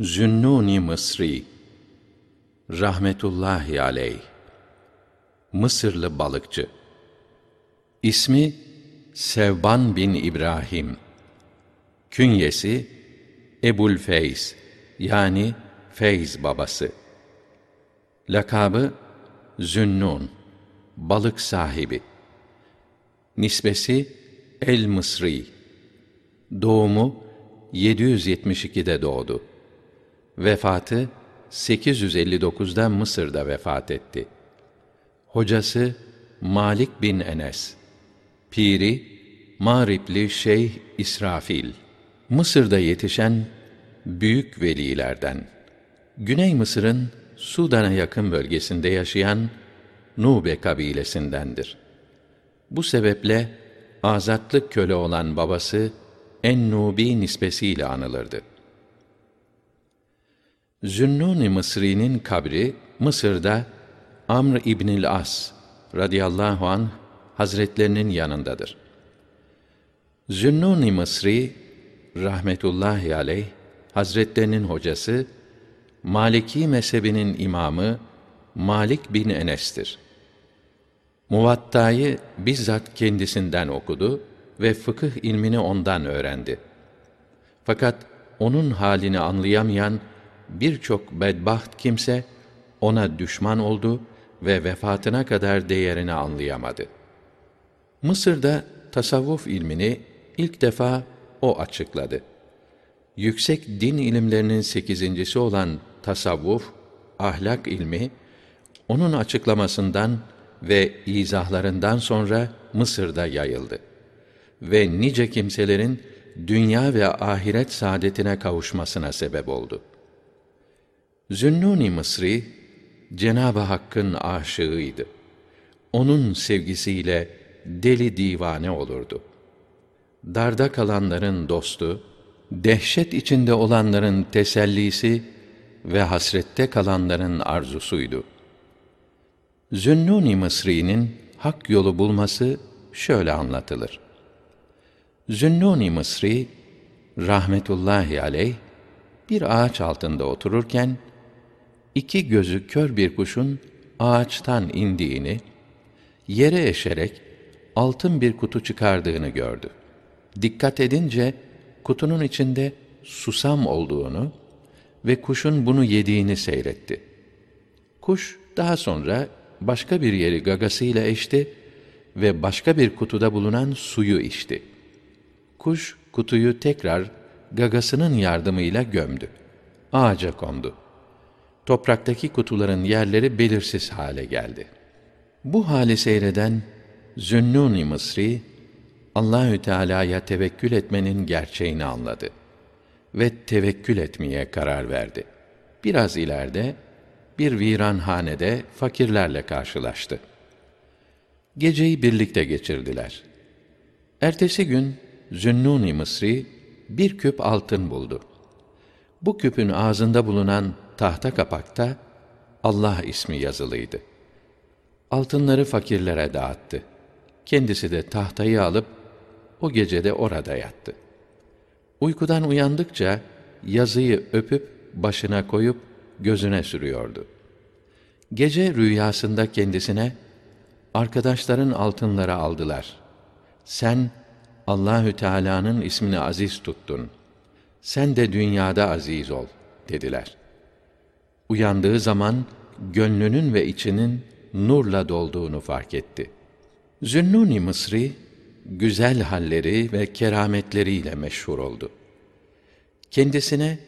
Zünnuni Mısri. Rahmetullahi aleyh. Mısırlı balıkçı. İsmi Sevban bin İbrahim. Künyesi Ebul Feyz yani Feyz babası. Lakabı Zünnun balık sahibi. Nisbesi El Mısri. Doğumu 772'de doğdu. Vefatı 859'da Mısır'da vefat etti. Hocası Malik bin Enes. Piri Mağripli Şeyh İsrafil. Mısır'da yetişen büyük velilerden. Güney Mısır'ın Sudan'a yakın bölgesinde yaşayan Nube kabilesindendir. Bu sebeple azatlık köle olan babası En-Nubi nispesiyle anılırdı. Zünnun-i Mısri'nin kabri Mısır'da Amr İbnül As radıyallahu an hazretlerinin yanındadır. Zünnun-i Mısri rahmetullahi aleyh hazretlerinin hocası Maliki mezhebinin imamı Malik bin Enes'tir. Muvatta'yı bizzat kendisinden okudu ve fıkıh ilmini ondan öğrendi. Fakat onun halini anlayamayan birçok bedbaht kimse ona düşman oldu ve vefatına kadar değerini anlayamadı. Mısır'da tasavvuf ilmini ilk defa o açıkladı. Yüksek din ilimlerinin sekizincisi olan tasavvuf, ahlak ilmi, onun açıklamasından ve izahlarından sonra Mısır'da yayıldı. Ve nice kimselerin dünya ve ahiret saadetine kavuşmasına sebep oldu.'' Zünnuni Mısri Cenab-ı Hakk'ın aşığıydı. Onun sevgisiyle deli divane olurdu. Darda kalanların dostu, dehşet içinde olanların tesellisi ve hasrette kalanların arzusuydu. Zünnuni Mısri'nin hak yolu bulması şöyle anlatılır. Zünnuni Mısri rahmetullahi aleyh bir ağaç altında otururken iki gözü kör bir kuşun ağaçtan indiğini, yere eşerek altın bir kutu çıkardığını gördü. Dikkat edince kutunun içinde susam olduğunu ve kuşun bunu yediğini seyretti. Kuş daha sonra başka bir yeri gagasıyla eşti ve başka bir kutuda bulunan suyu içti. Kuş kutuyu tekrar gagasının yardımıyla gömdü. Ağaca kondu topraktaki kutuların yerleri belirsiz hale geldi. Bu hali seyreden Zünnun-i Mısri Allahü Teala'ya tevekkül etmenin gerçeğini anladı ve tevekkül etmeye karar verdi. Biraz ileride bir viranhanede fakirlerle karşılaştı. Geceyi birlikte geçirdiler. Ertesi gün Zünnun-i Mısri bir küp altın buldu. Bu küpün ağzında bulunan tahta kapakta Allah ismi yazılıydı. Altınları fakirlere dağıttı. Kendisi de tahtayı alıp o gece de orada yattı. Uykudan uyandıkça yazıyı öpüp başına koyup gözüne sürüyordu. Gece rüyasında kendisine arkadaşların altınları aldılar. Sen Allahü Teala'nın ismini aziz tuttun. Sen de dünyada aziz ol dediler.'' Uyandığı zaman gönlünün ve içinin nurla dolduğunu fark etti. Zünnuni Mısri güzel halleri ve kerametleriyle meşhur oldu. Kendisine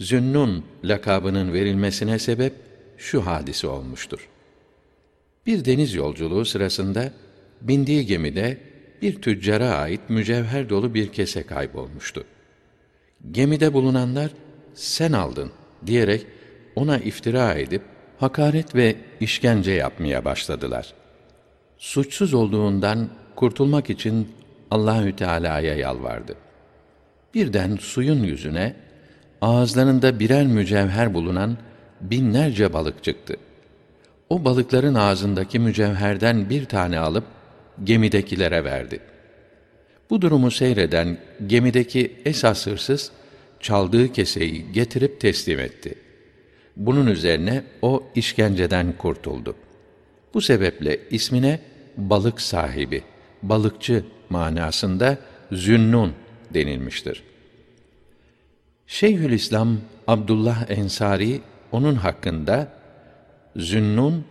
Zünnun lakabının verilmesine sebep şu hadisi olmuştur. Bir deniz yolculuğu sırasında bindiği gemide bir tüccara ait mücevher dolu bir kese kaybolmuştu. Gemide bulunanlar sen aldın diyerek ona iftira edip hakaret ve işkence yapmaya başladılar. Suçsuz olduğundan kurtulmak için Allahü Teala'ya yalvardı. Birden suyun yüzüne ağızlarında birer mücevher bulunan binlerce balık çıktı. O balıkların ağzındaki mücevherden bir tane alıp gemidekilere verdi. Bu durumu seyreden gemideki esas hırsız çaldığı keseyi getirip teslim etti. Bunun üzerine o işkenceden kurtuldu. Bu sebeple ismine balık sahibi, balıkçı manasında Zünnun denilmiştir. Şeyhülislam Abdullah Ensari onun hakkında Zünnun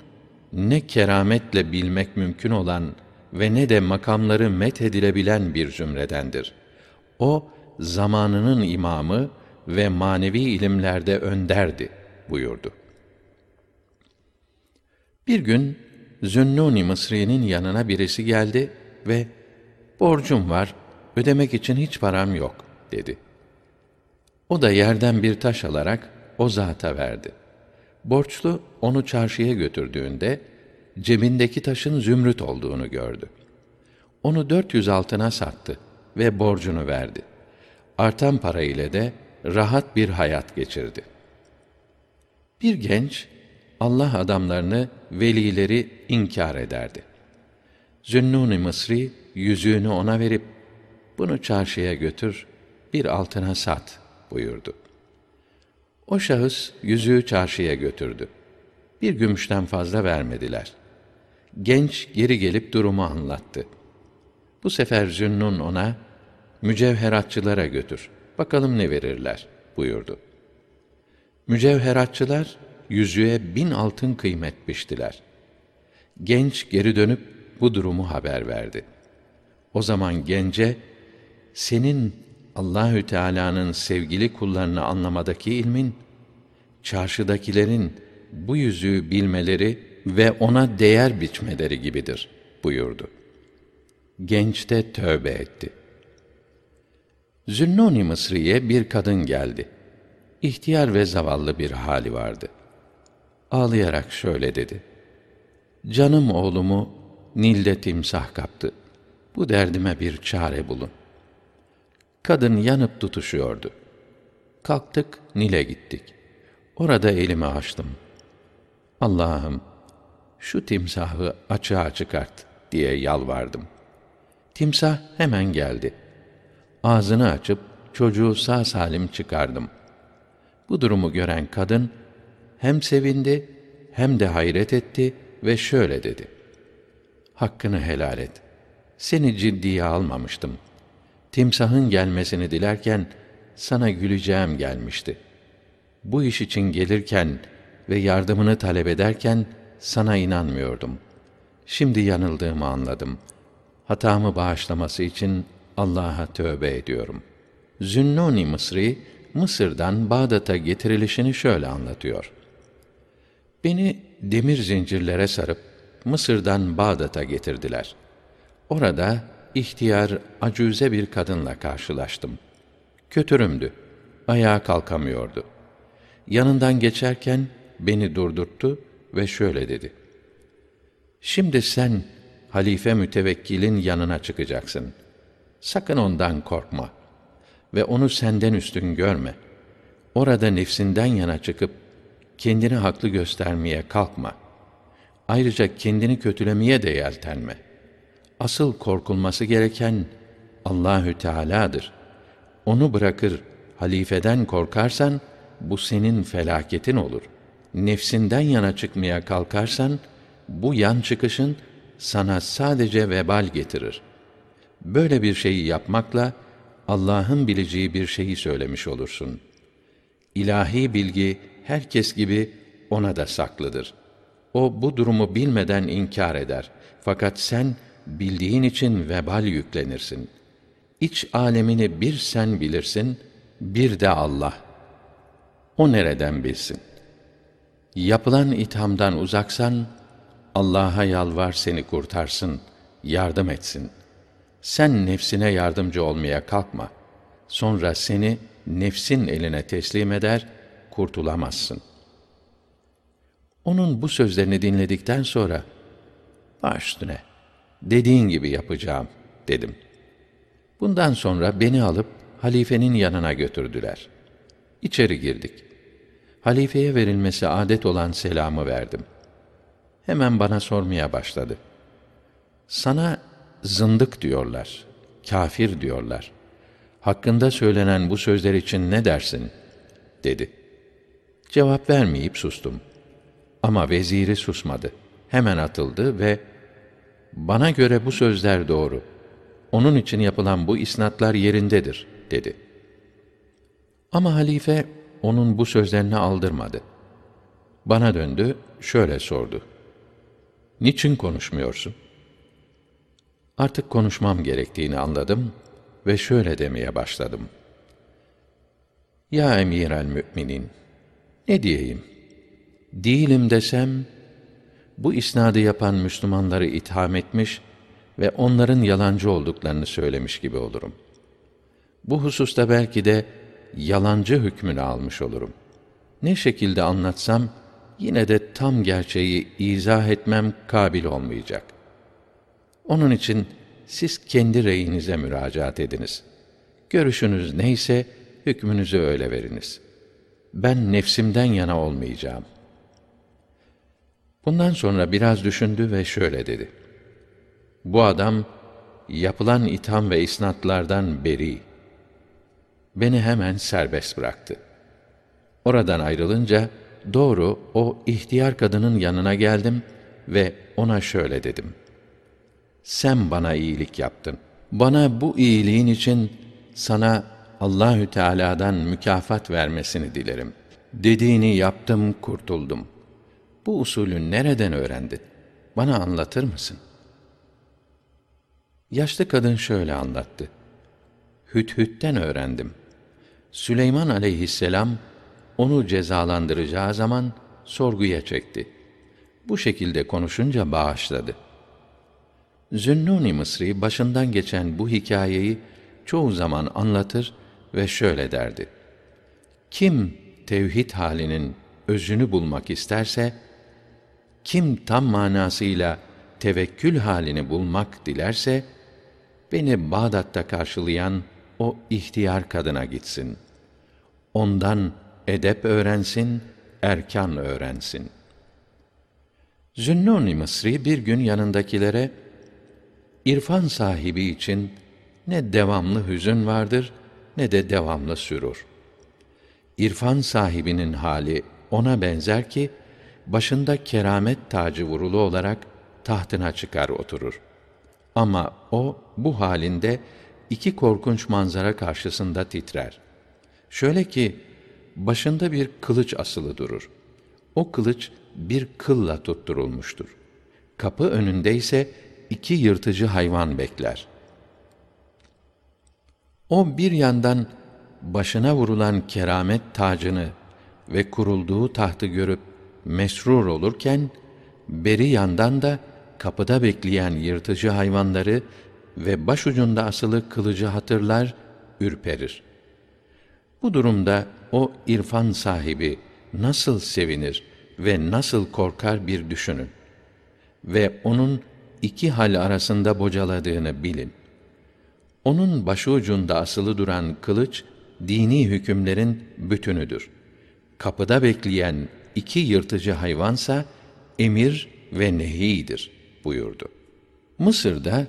ne kerametle bilmek mümkün olan ve ne de makamları met edilebilen bir zümredendir. O zamanının imamı ve manevi ilimlerde önderdi buyurdu. Bir gün Zünnuni Mısri'nin yanına birisi geldi ve borcum var, ödemek için hiç param yok dedi. O da yerden bir taş alarak o zata verdi. Borçlu onu çarşıya götürdüğünde cebindeki taşın zümrüt olduğunu gördü. Onu 400 altına sattı ve borcunu verdi. Artan para ile de rahat bir hayat geçirdi. Bir genç Allah adamlarını, velileri inkar ederdi. Zünnun-i Mısri yüzüğünü ona verip bunu çarşıya götür, bir altına sat buyurdu. O şahıs yüzüğü çarşıya götürdü. Bir gümüşten fazla vermediler. Genç geri gelip durumu anlattı. Bu sefer Zünnun ona, mücevheratçılara götür, bakalım ne verirler buyurdu. Mücevheratçılar, yüzüğe bin altın kıymet biçtiler. Genç geri dönüp bu durumu haber verdi. O zaman gence, senin Allahü Teala'nın sevgili kullarını anlamadaki ilmin, çarşıdakilerin bu yüzüğü bilmeleri ve ona değer biçmeleri gibidir buyurdu. Genç de tövbe etti. Zünnuni Mısri'ye bir kadın geldi. İhtiyar ve zavallı bir hali vardı. Ağlayarak şöyle dedi. Canım oğlumu Nil'de timsah kaptı. Bu derdime bir çare bulun. Kadın yanıp tutuşuyordu. Kalktık, Nil'e gittik. Orada elimi açtım. Allah'ım, şu timsahı açığa çıkart diye yalvardım. Timsah hemen geldi. Ağzını açıp çocuğu sağ salim çıkardım. Bu durumu gören kadın hem sevindi hem de hayret etti ve şöyle dedi: Hakkını helal et. Seni ciddiye almamıştım. Timsahın gelmesini dilerken sana güleceğim gelmişti. Bu iş için gelirken ve yardımını talep ederken sana inanmıyordum. Şimdi yanıldığımı anladım. Hatamı bağışlaması için Allah'a tövbe ediyorum. Zünnuni Mısri Mısır'dan Bağdat'a getirilişini şöyle anlatıyor. Beni demir zincirlere sarıp Mısır'dan Bağdat'a getirdiler. Orada ihtiyar, acüze bir kadınla karşılaştım. Kötürümdü. Ayağa kalkamıyordu. Yanından geçerken beni durdurttu ve şöyle dedi. Şimdi sen halife mütevekkilin yanına çıkacaksın. Sakın ondan korkma ve onu senden üstün görme. Orada nefsinden yana çıkıp kendini haklı göstermeye kalkma. Ayrıca kendini kötülemeye de yeltenme. Asıl korkulması gereken Allahü Teala'dır. Onu bırakır halifeden korkarsan bu senin felaketin olur. Nefsinden yana çıkmaya kalkarsan bu yan çıkışın sana sadece vebal getirir. Böyle bir şeyi yapmakla Allah'ın bileceği bir şeyi söylemiş olursun. İlahi bilgi herkes gibi ona da saklıdır. O bu durumu bilmeden inkar eder. Fakat sen bildiğin için vebal yüklenirsin. İç alemini bir sen bilirsin, bir de Allah. O nereden bilsin? Yapılan ithamdan uzaksan, Allah'a yalvar seni kurtarsın, yardım etsin. Sen nefsine yardımcı olmaya kalkma. Sonra seni nefsin eline teslim eder, kurtulamazsın. Onun bu sözlerini dinledikten sonra, baş dediğin gibi yapacağım, dedim. Bundan sonra beni alıp halifenin yanına götürdüler. İçeri girdik. Halifeye verilmesi adet olan selamı verdim. Hemen bana sormaya başladı. Sana zındık diyorlar, kafir diyorlar. Hakkında söylenen bu sözler için ne dersin? dedi. Cevap vermeyip sustum. Ama veziri susmadı. Hemen atıldı ve bana göre bu sözler doğru. Onun için yapılan bu isnatlar yerindedir, dedi. Ama halife onun bu sözlerini aldırmadı. Bana döndü, şöyle sordu. Niçin konuşmuyorsun? Artık konuşmam gerektiğini anladım ve şöyle demeye başladım. Ya emir el müminin, ne diyeyim? Değilim desem, bu isnadı yapan Müslümanları itham etmiş ve onların yalancı olduklarını söylemiş gibi olurum. Bu hususta belki de yalancı hükmünü almış olurum. Ne şekilde anlatsam, yine de tam gerçeği izah etmem kabil olmayacak. Onun için siz kendi reyinize müracaat ediniz. Görüşünüz neyse hükmünüzü öyle veriniz. Ben nefsimden yana olmayacağım. Bundan sonra biraz düşündü ve şöyle dedi. Bu adam yapılan itham ve isnatlardan beri. Beni hemen serbest bıraktı. Oradan ayrılınca doğru o ihtiyar kadının yanına geldim ve ona şöyle dedim. Sen bana iyilik yaptın. Bana bu iyiliğin için sana Allahü Teala'dan mükafat vermesini dilerim. Dediğini yaptım, kurtuldum. Bu usulü nereden öğrendin? Bana anlatır mısın? Yaşlı kadın şöyle anlattı. Hüthüt'ten öğrendim. Süleyman aleyhisselam onu cezalandıracağı zaman sorguya çekti. Bu şekilde konuşunca bağışladı. Zünnuni Mısri başından geçen bu hikayeyi çoğu zaman anlatır ve şöyle derdi. Kim tevhid halinin özünü bulmak isterse, kim tam manasıyla tevekkül halini bulmak dilerse, beni Bağdat'ta karşılayan o ihtiyar kadına gitsin. Ondan edep öğrensin, erkan öğrensin. Zünnuni Mısri bir gün yanındakilere, irfan sahibi için ne devamlı hüzün vardır, ne de devamlı sürur. İrfan sahibinin hali ona benzer ki, başında keramet tacı vurulu olarak tahtına çıkar oturur. Ama o bu halinde iki korkunç manzara karşısında titrer. Şöyle ki başında bir kılıç asılı durur. O kılıç bir kılla tutturulmuştur. Kapı önünde ise iki yırtıcı hayvan bekler. O bir yandan başına vurulan keramet tacını ve kurulduğu tahtı görüp mesrur olurken, beri yandan da kapıda bekleyen yırtıcı hayvanları ve başucunda asılı kılıcı hatırlar, ürperir. Bu durumda o irfan sahibi nasıl sevinir ve nasıl korkar bir düşünün. Ve onun iki hal arasında bocaladığını bilin. Onun başucunda asılı duran kılıç, dini hükümlerin bütünüdür. Kapıda bekleyen iki yırtıcı hayvansa, emir ve nehidir buyurdu. Mısır'da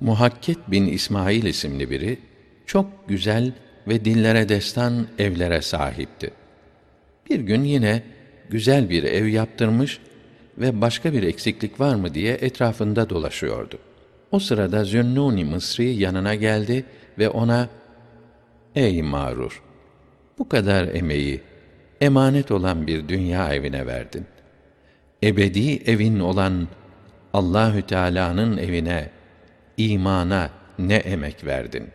Muhakket bin İsmail isimli biri çok güzel ve dillere destan evlere sahipti. Bir gün yine güzel bir ev yaptırmış ve başka bir eksiklik var mı diye etrafında dolaşıyordu. O sırada Zünnuni Mısri yanına geldi ve ona Ey mağrur! Bu kadar emeği emanet olan bir dünya evine verdin. Ebedi evin olan Allahü Teala'nın evine, imana ne emek verdin.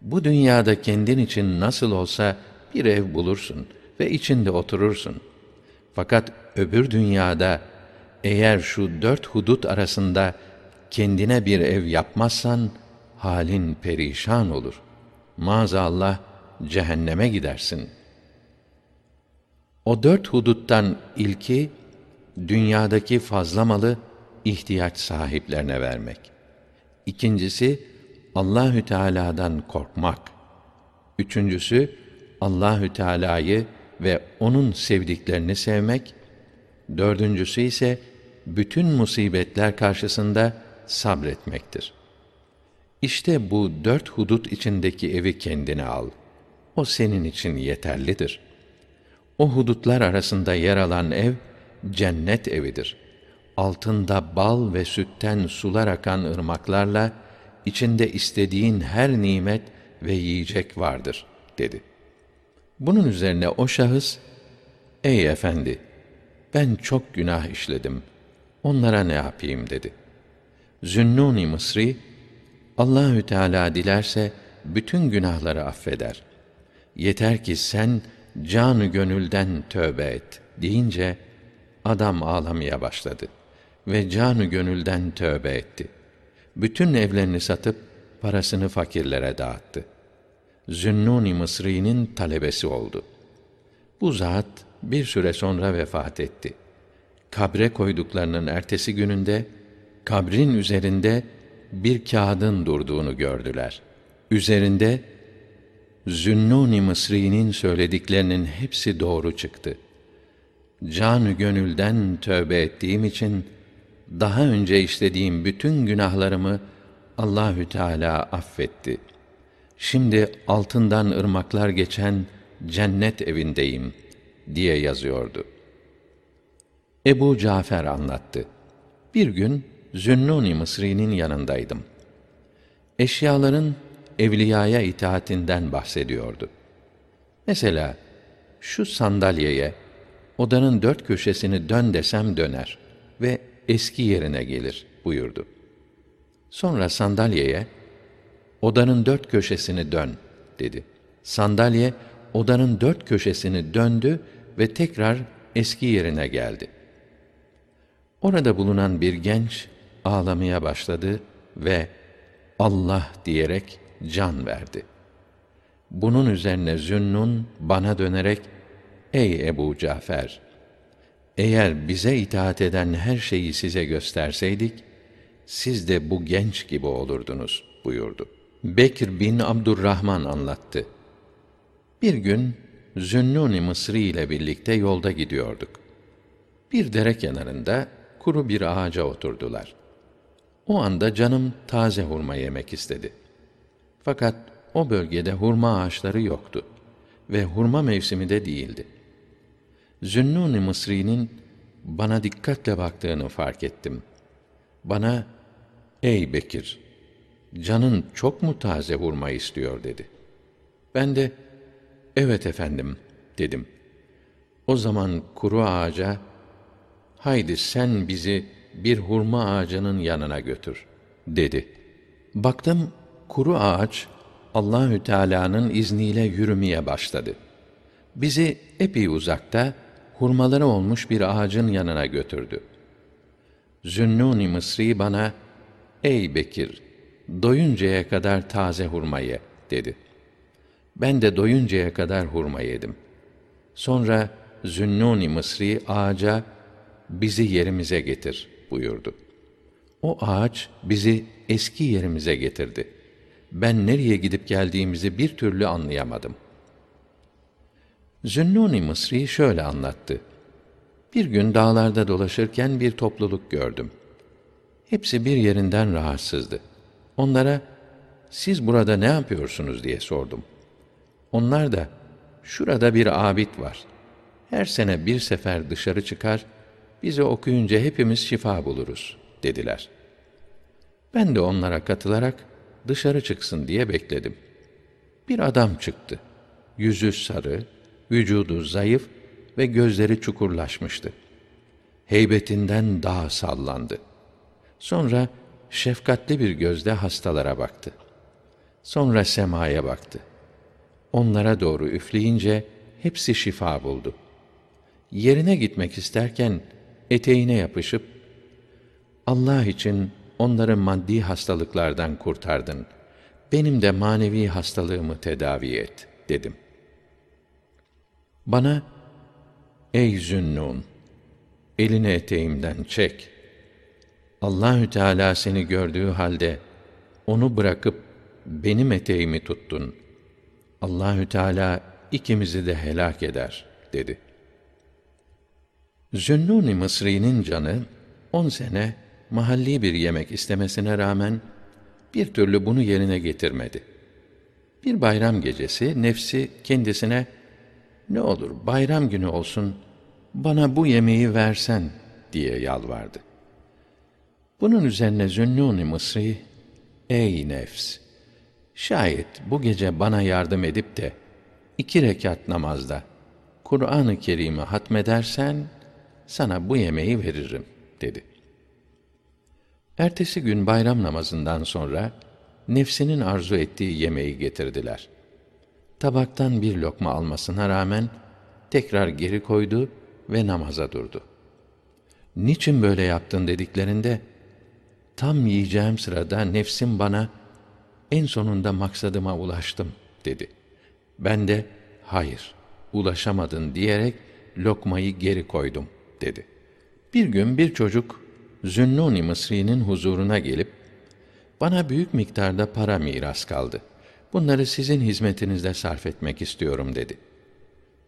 Bu dünyada kendin için nasıl olsa bir ev bulursun ve içinde oturursun. Fakat öbür dünyada eğer şu dört hudut arasında kendine bir ev yapmazsan halin perişan olur. Maazallah cehenneme gidersin. O dört huduttan ilki dünyadaki fazla malı ihtiyaç sahiplerine vermek. İkincisi Allahü Teala'dan korkmak. Üçüncüsü Allahü Teala'yı ve onun sevdiklerini sevmek. Dördüncüsü ise bütün musibetler karşısında sabretmektir. İşte bu dört hudut içindeki evi kendine al. O senin için yeterlidir. O hudutlar arasında yer alan ev, cennet evidir. Altında bal ve sütten sular akan ırmaklarla, içinde istediğin her nimet ve yiyecek vardır, dedi. Bunun üzerine o şahıs, ey efendi, ben çok günah işledim. Onlara ne yapayım dedi. Zünnuni Mısri, Allahü Teala dilerse bütün günahları affeder. Yeter ki sen canı gönülden tövbe et deyince adam ağlamaya başladı ve canı gönülden tövbe etti. Bütün evlerini satıp parasını fakirlere dağıttı. Zünnuni Mısri'nin talebesi oldu. Bu zat bir süre sonra vefat etti. Kabre koyduklarının ertesi gününde kabrin üzerinde bir kağıdın durduğunu gördüler. Üzerinde Zünnuni Mısri'nin söylediklerinin hepsi doğru çıktı. Canı gönülden tövbe ettiğim için daha önce işlediğim bütün günahlarımı Allahü Teala affetti. Şimdi altından ırmaklar geçen cennet evindeyim diye yazıyordu. Ebu Cafer anlattı. Bir gün Zünnuni Mısri'nin yanındaydım. Eşyaların evliyaya itaatinden bahsediyordu. Mesela şu sandalyeye odanın dört köşesini dön desem döner ve eski yerine gelir buyurdu. Sonra sandalyeye odanın dört köşesini dön dedi. Sandalye odanın dört köşesini döndü ve tekrar eski yerine geldi. Orada bulunan bir genç ağlamaya başladı ve Allah diyerek can verdi. Bunun üzerine Zünnun bana dönerek, Ey Ebu Cafer! Eğer bize itaat eden her şeyi size gösterseydik, siz de bu genç gibi olurdunuz buyurdu. Bekir bin Abdurrahman anlattı. Bir gün Zünnun-i Mısri ile birlikte yolda gidiyorduk. Bir dere kenarında kuru bir ağaca oturdular. O anda canım taze hurma yemek istedi. Fakat o bölgede hurma ağaçları yoktu ve hurma mevsimi de değildi. Zünnun-i Mısri'nin bana dikkatle baktığını fark ettim. Bana, ey Bekir, canın çok mu taze hurma istiyor dedi. Ben de, evet efendim, dedim. O zaman kuru ağaca, haydi sen bizi bir hurma ağacının yanına götür, dedi. Baktım, kuru ağaç, Allahü Teala'nın izniyle yürümeye başladı. Bizi epey uzakta, hurmaları olmuş bir ağacın yanına götürdü. Zünnuni Mısri bana, ey Bekir, doyuncaya kadar taze hurma ye, dedi. Ben de doyuncaya kadar hurma yedim. Sonra Zünnuni Mısri ağaca, bizi yerimize getir buyurdu. O ağaç bizi eski yerimize getirdi. Ben nereye gidip geldiğimizi bir türlü anlayamadım. Zünnuni Mısri şöyle anlattı. Bir gün dağlarda dolaşırken bir topluluk gördüm. Hepsi bir yerinden rahatsızdı. Onlara, siz burada ne yapıyorsunuz diye sordum. Onlar da, şurada bir abid var. Her sene bir sefer dışarı çıkar, bizi okuyunca hepimiz şifa buluruz, dediler. Ben de onlara katılarak, dışarı çıksın diye bekledim. Bir adam çıktı. Yüzü sarı, vücudu zayıf ve gözleri çukurlaşmıştı. Heybetinden daha sallandı. Sonra şefkatli bir gözle hastalara baktı. Sonra semaya baktı. Onlara doğru üfleyince hepsi şifa buldu. Yerine gitmek isterken eteğine yapışıp Allah için onları maddi hastalıklardan kurtardın. Benim de manevi hastalığımı tedavi et dedim. Bana ey Zünnun elini eteğimden çek. Allahü Teala seni gördüğü halde onu bırakıp benim eteğimi tuttun. Allahü Teala ikimizi de helak eder dedi. Zünnun-i Mısri'nin canı on sene mahalli bir yemek istemesine rağmen bir türlü bunu yerine getirmedi. Bir bayram gecesi nefsi kendisine ne olur bayram günü olsun bana bu yemeği versen diye yalvardı. Bunun üzerine Zünnûn-i Mısri, ey nefs! Şayet bu gece bana yardım edip de iki rekat namazda Kur'an-ı Kerim'i hatmedersen sana bu yemeği veririm dedi. Ertesi gün bayram namazından sonra nefsinin arzu ettiği yemeği getirdiler. Tabaktan bir lokma almasına rağmen tekrar geri koydu ve namaza durdu. Niçin böyle yaptın dediklerinde tam yiyeceğim sırada nefsim bana en sonunda maksadıma ulaştım dedi. Ben de hayır ulaşamadın diyerek lokmayı geri koydum dedi. Bir gün bir çocuk Zünnuni Mısri'nin huzuruna gelip bana büyük miktarda para miras kaldı. Bunları sizin hizmetinizde sarf etmek istiyorum dedi.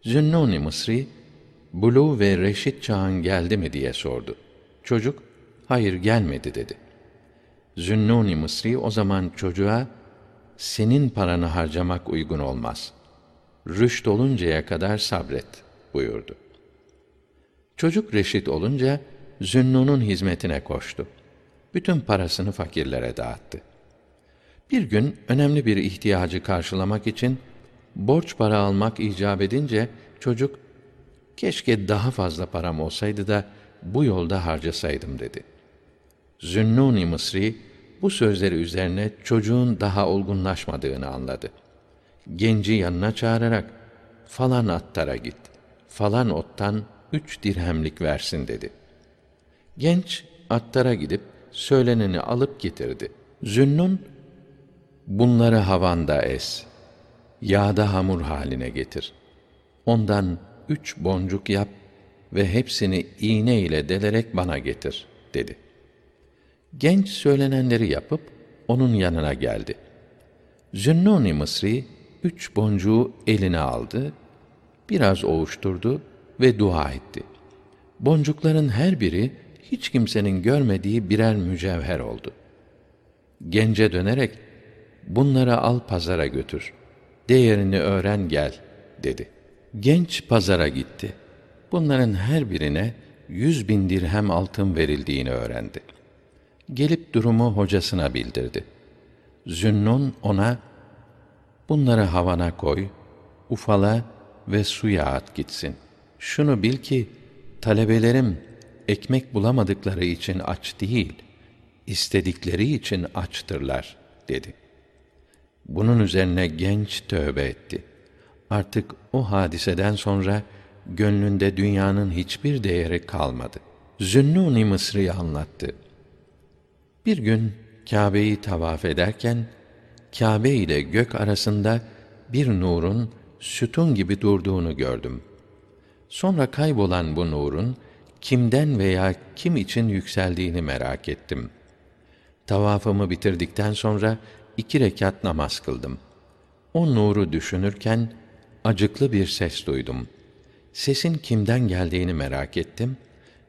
Zünnuni Mısri Bulu ve reşit çağın geldi mi diye sordu. Çocuk hayır gelmedi dedi. Zünnuni Mısri o zaman çocuğa senin paranı harcamak uygun olmaz. Rüşt oluncaya kadar sabret buyurdu. Çocuk reşit olunca Zünnun'un hizmetine koştu. Bütün parasını fakirlere dağıttı. Bir gün önemli bir ihtiyacı karşılamak için borç para almak icap edince çocuk keşke daha fazla param olsaydı da bu yolda harcasaydım dedi. Zünnuni Mısri bu sözleri üzerine çocuğun daha olgunlaşmadığını anladı. Genci yanına çağırarak falan attara git. Falan ottan üç dirhemlik versin dedi. Genç attara gidip söyleneni alıp getirdi. Zünnun bunları havanda es. Yağda hamur haline getir. Ondan üç boncuk yap ve hepsini iğne ile delerek bana getir, dedi. Genç söylenenleri yapıp, onun yanına geldi. Zünnuni Mısri, üç boncuğu eline aldı, biraz ovuşturdu ve dua etti. Boncukların her biri, hiç kimsenin görmediği birer mücevher oldu. Gence dönerek, bunları al pazara götür, değerini öğren gel, dedi.'' Genç pazara gitti. Bunların her birine yüz bin dirhem altın verildiğini öğrendi. Gelip durumu hocasına bildirdi. Zünnun ona, bunları havana koy, ufala ve suya at gitsin. Şunu bil ki, talebelerim ekmek bulamadıkları için aç değil, istedikleri için açtırlar, dedi. Bunun üzerine genç tövbe etti. Artık o hadiseden sonra gönlünde dünyanın hiçbir değeri kalmadı. Zünnûn-i Mısri'yi anlattı. Bir gün Kâbe'yi tavaf ederken Kâbe ile gök arasında bir nurun sütun gibi durduğunu gördüm. Sonra kaybolan bu nurun kimden veya kim için yükseldiğini merak ettim. Tavafımı bitirdikten sonra iki rekat namaz kıldım. O nuru düşünürken acıklı bir ses duydum. Sesin kimden geldiğini merak ettim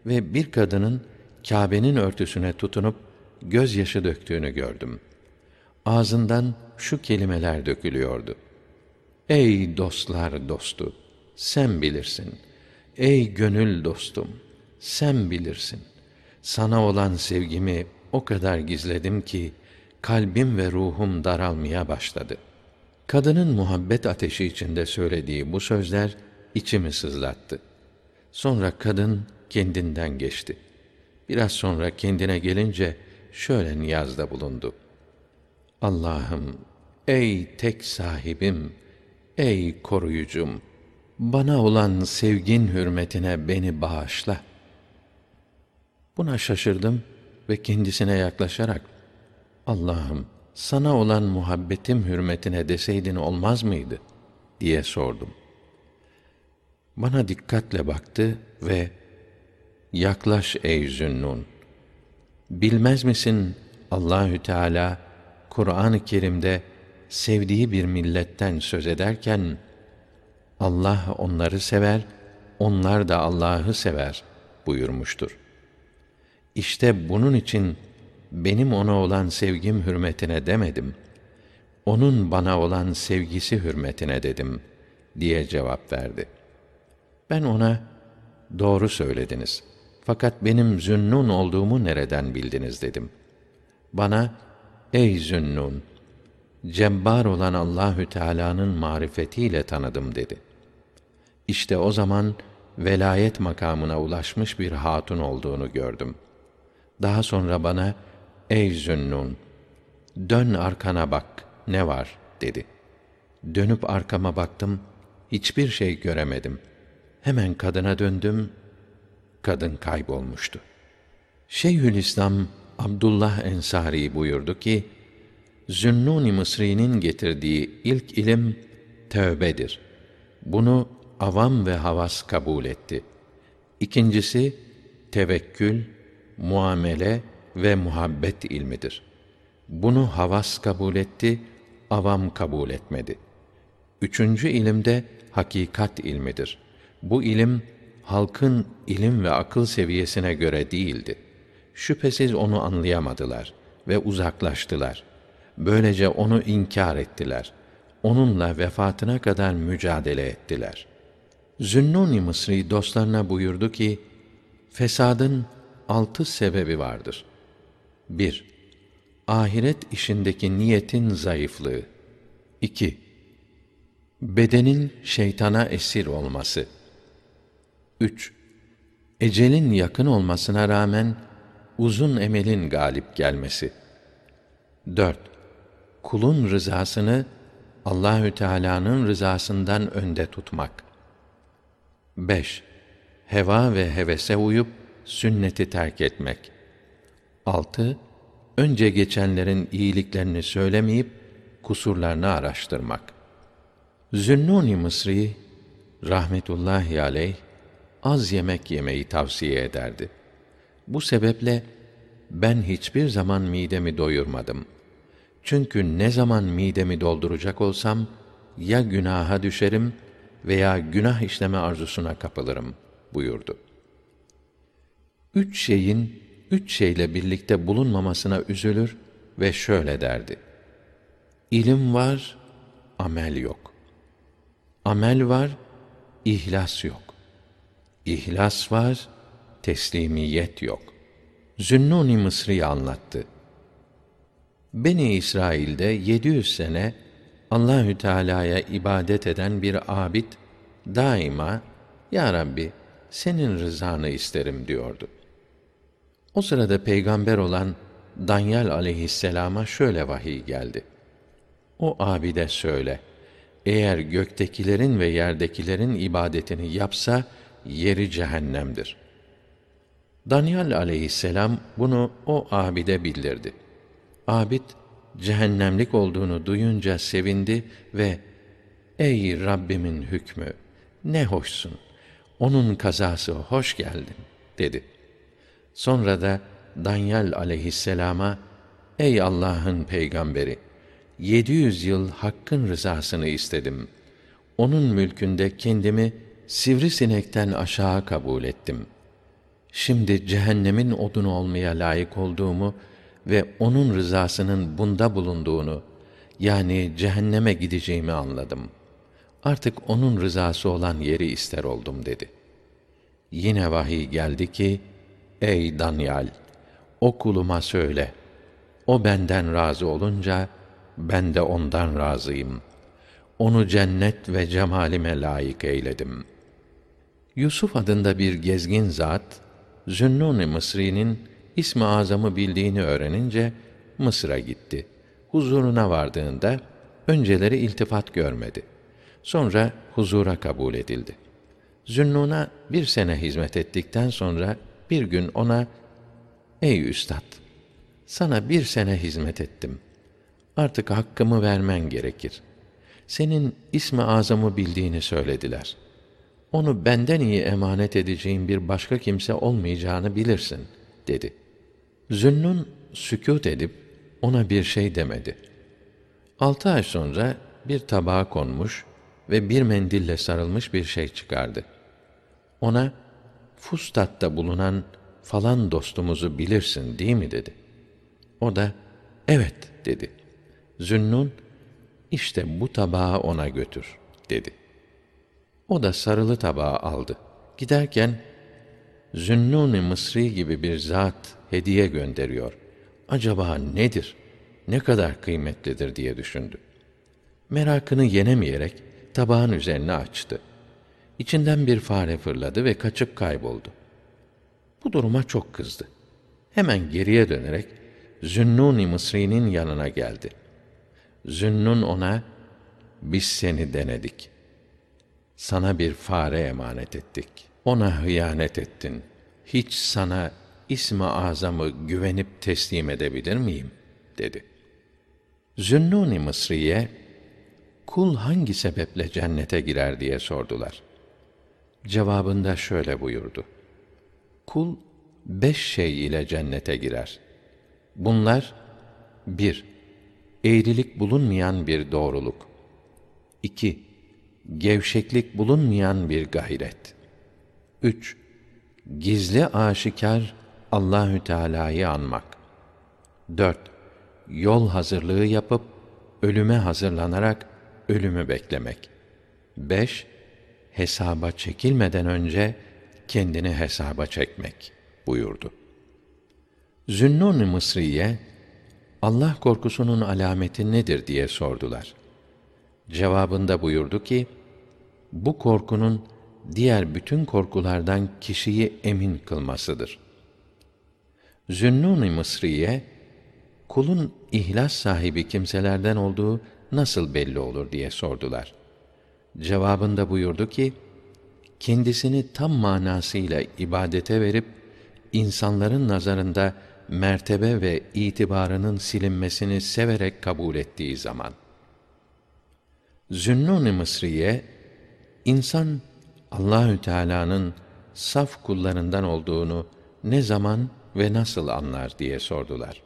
ve bir kadının Kâbe'nin örtüsüne tutunup gözyaşı döktüğünü gördüm. Ağzından şu kelimeler dökülüyordu. Ey dostlar dostu, sen bilirsin. Ey gönül dostum, sen bilirsin. Sana olan sevgimi o kadar gizledim ki kalbim ve ruhum daralmaya başladı.'' Kadının muhabbet ateşi içinde söylediği bu sözler içimi sızlattı. Sonra kadın kendinden geçti. Biraz sonra kendine gelince şöyle niyazda bulundu. Allah'ım, ey tek sahibim, ey koruyucum, bana olan sevgin hürmetine beni bağışla. Buna şaşırdım ve kendisine yaklaşarak, Allah'ım, sana olan muhabbetim hürmetine deseydin olmaz mıydı? diye sordum. Bana dikkatle baktı ve yaklaş ey Zünnun. Bilmez misin Allahü Teala Kur'an-ı Kerim'de sevdiği bir milletten söz ederken Allah onları sever, onlar da Allah'ı sever buyurmuştur. İşte bunun için benim ona olan sevgim hürmetine demedim. Onun bana olan sevgisi hürmetine dedim diye cevap verdi. Ben ona doğru söylediniz. Fakat benim Zünnun olduğumu nereden bildiniz dedim. Bana ey Zünnun cebbar olan Allahü Teala'nın marifetiyle tanıdım dedi. İşte o zaman velayet makamına ulaşmış bir hatun olduğunu gördüm. Daha sonra bana ey Zünnun dön arkana bak ne var dedi. Dönüp arkama baktım hiçbir şey göremedim. Hemen kadına döndüm. Kadın kaybolmuştu. Şeyhülislam Abdullah Ensari buyurdu ki Zünnuni Mısri'nin getirdiği ilk ilim tövbedir. Bunu avam ve havas kabul etti. İkincisi tevekkül, muamele ve muhabbet ilmidir. Bunu havas kabul etti, avam kabul etmedi. Üçüncü ilimde hakikat ilmidir. Bu ilim halkın ilim ve akıl seviyesine göre değildi. Şüphesiz onu anlayamadılar ve uzaklaştılar. Böylece onu inkar ettiler. Onunla vefatına kadar mücadele ettiler. Zünnuni Mısri dostlarına buyurdu ki, fesadın altı sebebi vardır. 1. Ahiret işindeki niyetin zayıflığı. 2. Bedenin şeytana esir olması. 3. Ecelin yakın olmasına rağmen uzun emelin galip gelmesi. 4. Kulun rızasını Allahü Teala'nın rızasından önde tutmak. 5. Heva ve hevese uyup sünneti terk etmek. 6. Önce geçenlerin iyiliklerini söylemeyip kusurlarını araştırmak. Zünnuni Mısri rahmetullahi aleyh az yemek yemeyi tavsiye ederdi. Bu sebeple ben hiçbir zaman midemi doyurmadım. Çünkü ne zaman midemi dolduracak olsam ya günaha düşerim veya günah işleme arzusuna kapılırım buyurdu. Üç şeyin üç şeyle birlikte bulunmamasına üzülür ve şöyle derdi. İlim var, amel yok. Amel var, ihlas yok. İhlas var, teslimiyet yok. Zünnuni Mısri anlattı. Beni İsrail'de 700 sene Allahü Teala'ya ibadet eden bir abid daima ya Rabbi senin rızanı isterim diyordu. O sırada peygamber olan Danyal aleyhisselama şöyle vahiy geldi. O abide söyle, eğer göktekilerin ve yerdekilerin ibadetini yapsa, yeri cehennemdir. Danyal aleyhisselam bunu o abide bildirdi. Abid, cehennemlik olduğunu duyunca sevindi ve Ey Rabbimin hükmü, ne hoşsun, onun kazası hoş geldin, dedi. Sonra da Danyal aleyhisselama, Ey Allah'ın peygamberi, 700 yıl hakkın rızasını istedim. Onun mülkünde kendimi sivrisinekten aşağı kabul ettim. Şimdi cehennemin odunu olmaya layık olduğumu ve onun rızasının bunda bulunduğunu, yani cehenneme gideceğimi anladım. Artık onun rızası olan yeri ister oldum dedi. Yine vahiy geldi ki, Ey Danyal! O kuluma söyle. O benden razı olunca, ben de ondan razıyım. Onu cennet ve cemalime layık eyledim. Yusuf adında bir gezgin zat, Zünnun-i Mısri'nin ismi azamı bildiğini öğrenince Mısır'a gitti. Huzuruna vardığında önceleri iltifat görmedi. Sonra huzura kabul edildi. Zünnun'a bir sene hizmet ettikten sonra bir gün ona Ey üstad! Sana bir sene hizmet ettim. Artık hakkımı vermen gerekir. Senin ismi azamı bildiğini söylediler. Onu benden iyi emanet edeceğin bir başka kimse olmayacağını bilirsin, dedi. Zünnun sükût edip ona bir şey demedi. Altı ay sonra bir tabağa konmuş ve bir mendille sarılmış bir şey çıkardı. Ona, Fustat'ta bulunan falan dostumuzu bilirsin değil mi dedi. O da evet dedi. Zünnun işte bu tabağı ona götür dedi. O da sarılı tabağı aldı. Giderken Zünnun-i Mısri gibi bir zat hediye gönderiyor. Acaba nedir? Ne kadar kıymetlidir diye düşündü. Merakını yenemeyerek tabağın üzerine açtı. İçinden bir fare fırladı ve kaçıp kayboldu. Bu duruma çok kızdı. Hemen geriye dönerek Zünnun-i Mısri'nin yanına geldi. Zünnun ona, biz seni denedik. Sana bir fare emanet ettik. Ona hıyanet ettin. Hiç sana ismi azamı güvenip teslim edebilir miyim? dedi. Zünnun-i Mısri'ye, kul hangi sebeple cennete girer diye sordular. Cevabında şöyle buyurdu. Kul beş şey ile cennete girer. Bunlar, bir, eğrilik bulunmayan bir doğruluk. İki, gevşeklik bulunmayan bir gayret. Üç, gizli aşikar Allahü Teala'yı anmak. Dört, yol hazırlığı yapıp ölüme hazırlanarak ölümü beklemek. Beş, hesaba çekilmeden önce kendini hesaba çekmek buyurdu. Zünnun-i Mısriye Allah korkusunun alameti nedir diye sordular. Cevabında buyurdu ki, bu korkunun diğer bütün korkulardan kişiyi emin kılmasıdır. Zünnun-i Mısriye, kulun ihlas sahibi kimselerden olduğu nasıl belli olur diye sordular. Cevabında buyurdu ki, kendisini tam manasıyla ibadete verip, insanların nazarında mertebe ve itibarının silinmesini severek kabul ettiği zaman. Zünnun-i Mısriye, insan Allahü Teala'nın saf kullarından olduğunu ne zaman ve nasıl anlar diye sordular.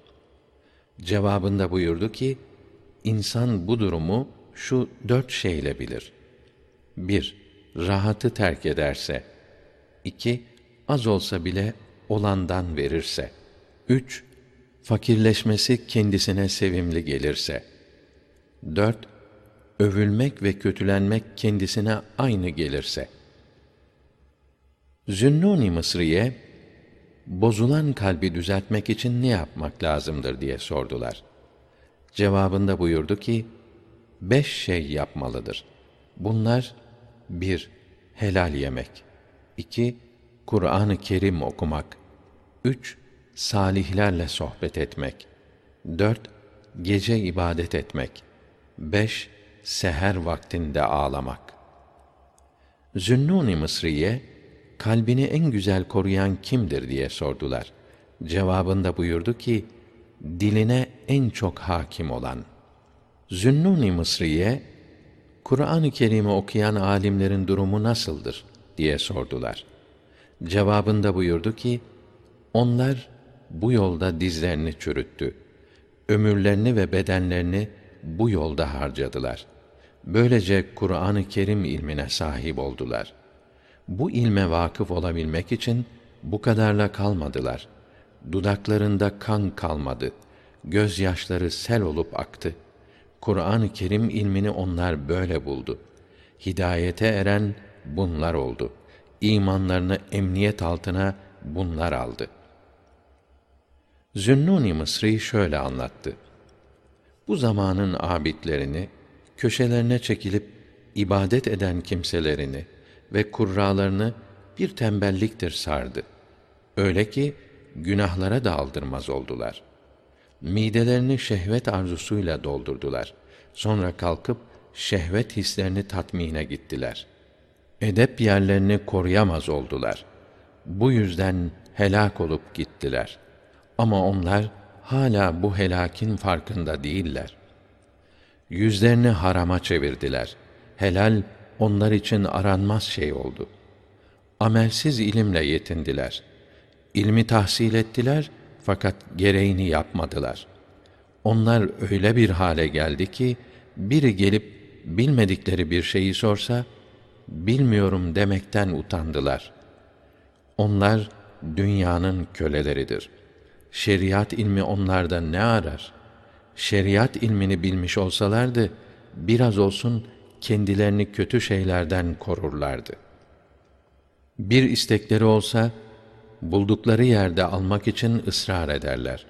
Cevabında buyurdu ki, insan bu durumu şu dört şeyle bilir. Bir, rahatı terk ederse. iki az olsa bile olandan verirse. Üç, fakirleşmesi kendisine sevimli gelirse. Dört, övülmek ve kötülenmek kendisine aynı gelirse. Zünnuni Mısriye, bozulan kalbi düzeltmek için ne yapmak lazımdır diye sordular. Cevabında buyurdu ki, beş şey yapmalıdır. Bunlar, bir, helal yemek. iki Kur'an-ı Kerim okumak. Üç, salihlerle sohbet etmek. Dört, gece ibadet etmek. Beş, seher vaktinde ağlamak. Zünnun-i Mısriye, kalbini en güzel koruyan kimdir diye sordular. Cevabında buyurdu ki, diline en çok hakim olan. Zünnun-i Mısriye, Kur'an-ı Kerim'i okuyan alimlerin durumu nasıldır diye sordular. Cevabında buyurdu ki, onlar bu yolda dizlerini çürüttü. Ömürlerini ve bedenlerini bu yolda harcadılar. Böylece Kur'an-ı Kerim ilmine sahip oldular. Bu ilme vakıf olabilmek için bu kadarla kalmadılar. Dudaklarında kan kalmadı. Gözyaşları sel olup aktı. Kur'an-ı Kerim ilmini onlar böyle buldu. Hidayete eren bunlar oldu. İmanlarını emniyet altına bunlar aldı. Zünnuni Mısri şöyle anlattı. Bu zamanın abidlerini, köşelerine çekilip ibadet eden kimselerini ve kurralarını bir tembelliktir sardı. Öyle ki günahlara da aldırmaz oldular. Midelerini şehvet arzusuyla doldurdular. Sonra kalkıp şehvet hislerini tatmine gittiler. Edep yerlerini koruyamaz oldular. Bu yüzden helak olup gittiler. Ama onlar hala bu helakin farkında değiller. Yüzlerini harama çevirdiler. Helal onlar için aranmaz şey oldu. Amelsiz ilimle yetindiler. İlmi tahsil ettiler fakat gereğini yapmadılar. Onlar öyle bir hale geldi ki biri gelip bilmedikleri bir şeyi sorsa bilmiyorum demekten utandılar. Onlar dünyanın köleleridir. Şeriat ilmi onlarda ne arar? Şeriat ilmini bilmiş olsalardı, biraz olsun kendilerini kötü şeylerden korurlardı. Bir istekleri olsa, buldukları yerde almak için ısrar ederler.